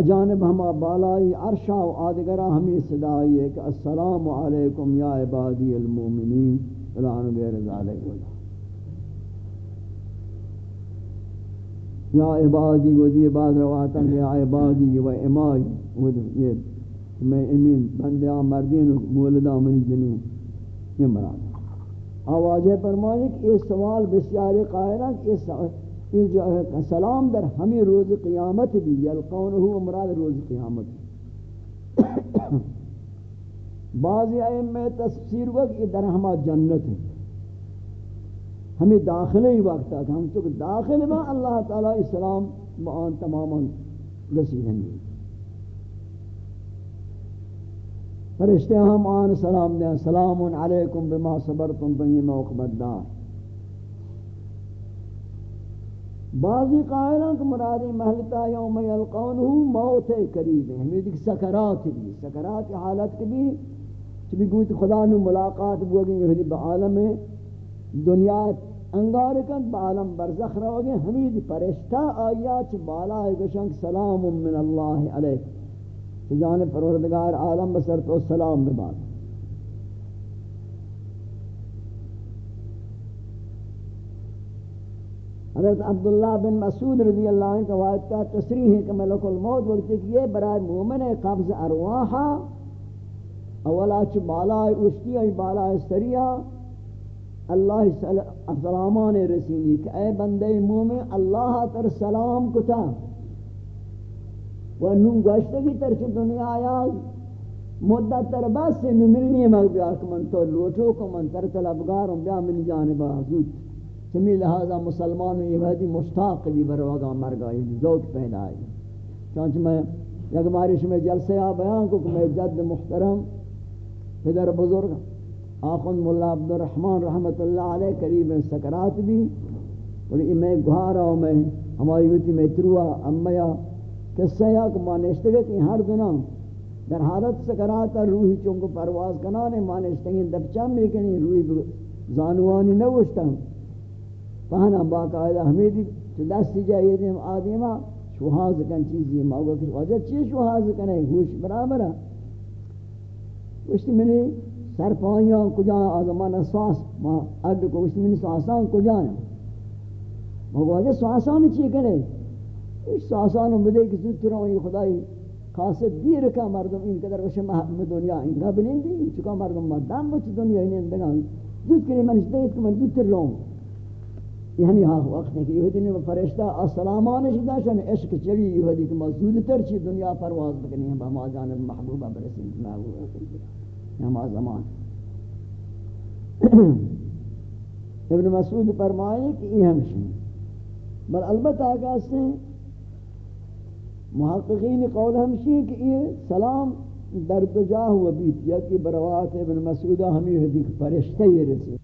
[SPEAKER 1] جانب ہما بالائی عرشا و آدگرہ ہمیں صدائی ہے کہ السلام علیکم یا عبادی المومنین، الان غیر ذالک۔ وجہ یا عبادی و دی بعد رواتن یا عبادی و امائی و یہ میں امین بندیاں مردین و مولدہ منی جنین یہ مراد آوازیں فرمائے کہ یہ سوال بسیار قائلہ کہ یہ جو ہے سلام در ہمیں روز قیامت بھی یعنی یلقونہو مراد روز قیامت۔ بعضی ائمہ تفسیر وقت یہ در ہما جنت ہے ہمیں داخلے ہی وقت تک ہم چکہ داخل میں اللہ تعالیٰ اسلام بآن تماما رسید ہیں۔ فرشتے ہم آن سلام دیں، سلام علیکم بما صبرتم بنی موقبت دار بعضی قائلان کہ مرادی محلتا یوم یلقونه موت قریب ہے ہمیں دیکھ سکرات بھی، سکرات حالت کے بھی، چبی گویت خدا نو ملاقات بوگیں یہ بعالم دنیا انگار کن بعالم برزخ روگیں ہمیں دی پرشتہ آیات بالا ہے گشن سلام من اللہ علیہ جانب پروردگار عالم بسر تو سلام بباد۔ حضرت عبداللہ بن مسعود رضی اللہ عنہ روایت کا تصریح ہے کہ ملک الموت وقت کہ یہ برائے مومن قبض ارواحا اولا چھ بالا اشتی ای بالا سریع اللہ سلامان رسینی کہ اے بندے مومن، اللہ تر سلام کتا۔ و نم گوشتگی تر چھ دنیا آیا۔ مدت تر بس سے نمرنی مغبیار کہ من تو لوٹو کو من تر طلبگارم بیا من جانبا حضور چمی لہذا مسلمان یہ وحدی مشتاق بھی بروگا مرگا یہ ذوق پیدا ہے چانچہ میں یک مارش میں جلسے آ بیان کو کہ میں جد محترم پدر بزرگ آخن مولا عبد الرحمن رحمت اللہ علیہ قریب سکرات بھی۔ اور میں گھارا ہوں، میں ہماری ویتی میں تروا امیا قصہ یا کہ مانشتے گئے کہ ہر دنوں در حالت سکرات روحی چونکو پرواز کنانے مانشتے گئے دبچام میں کنی روحی زانوانی نوشتا پہنا باقاعدہ ہمیدی تو دستی جائیے دیم آدیما شوہاز کن چیزی ماغو کچھ وجہ چیز شوہاز کنے گوش برابر ہے۔ وشتی منی سر پائیاں کجا آزمان سواس ما اڈ کو وشتی منی سواسان کجا ہے ماغو وجہ سواسان چی کنے اس سواسان بدے کسی طرح یہ خدای خاصت دیر کا مردم این قدر وش وشم دنیا این گبنین دی چکا مردم ما مدام بچ دنیا این اندگان زود کنی منش دیت که من زود تر لوں یہ ہمیں ہاں وقت ہے کہ یہودی نے فرشتہ السلامان شدہ شن عشق چلی یہودی کہ مزدود تر چی دنیا پرواز بکنی ہیں بہما جانب محبوبہ برسید محبوبہ یہ ہما زمان. ابن مسعود فرمائے کہ یہ ہمشن بل البتہ آگاہ سے محققین قول ہمشی کہ یہ سلام در دجاہ و بیت یا کہ بروات ابن مسعودہ ہمیں حدیق فرشتہ یہ رسید.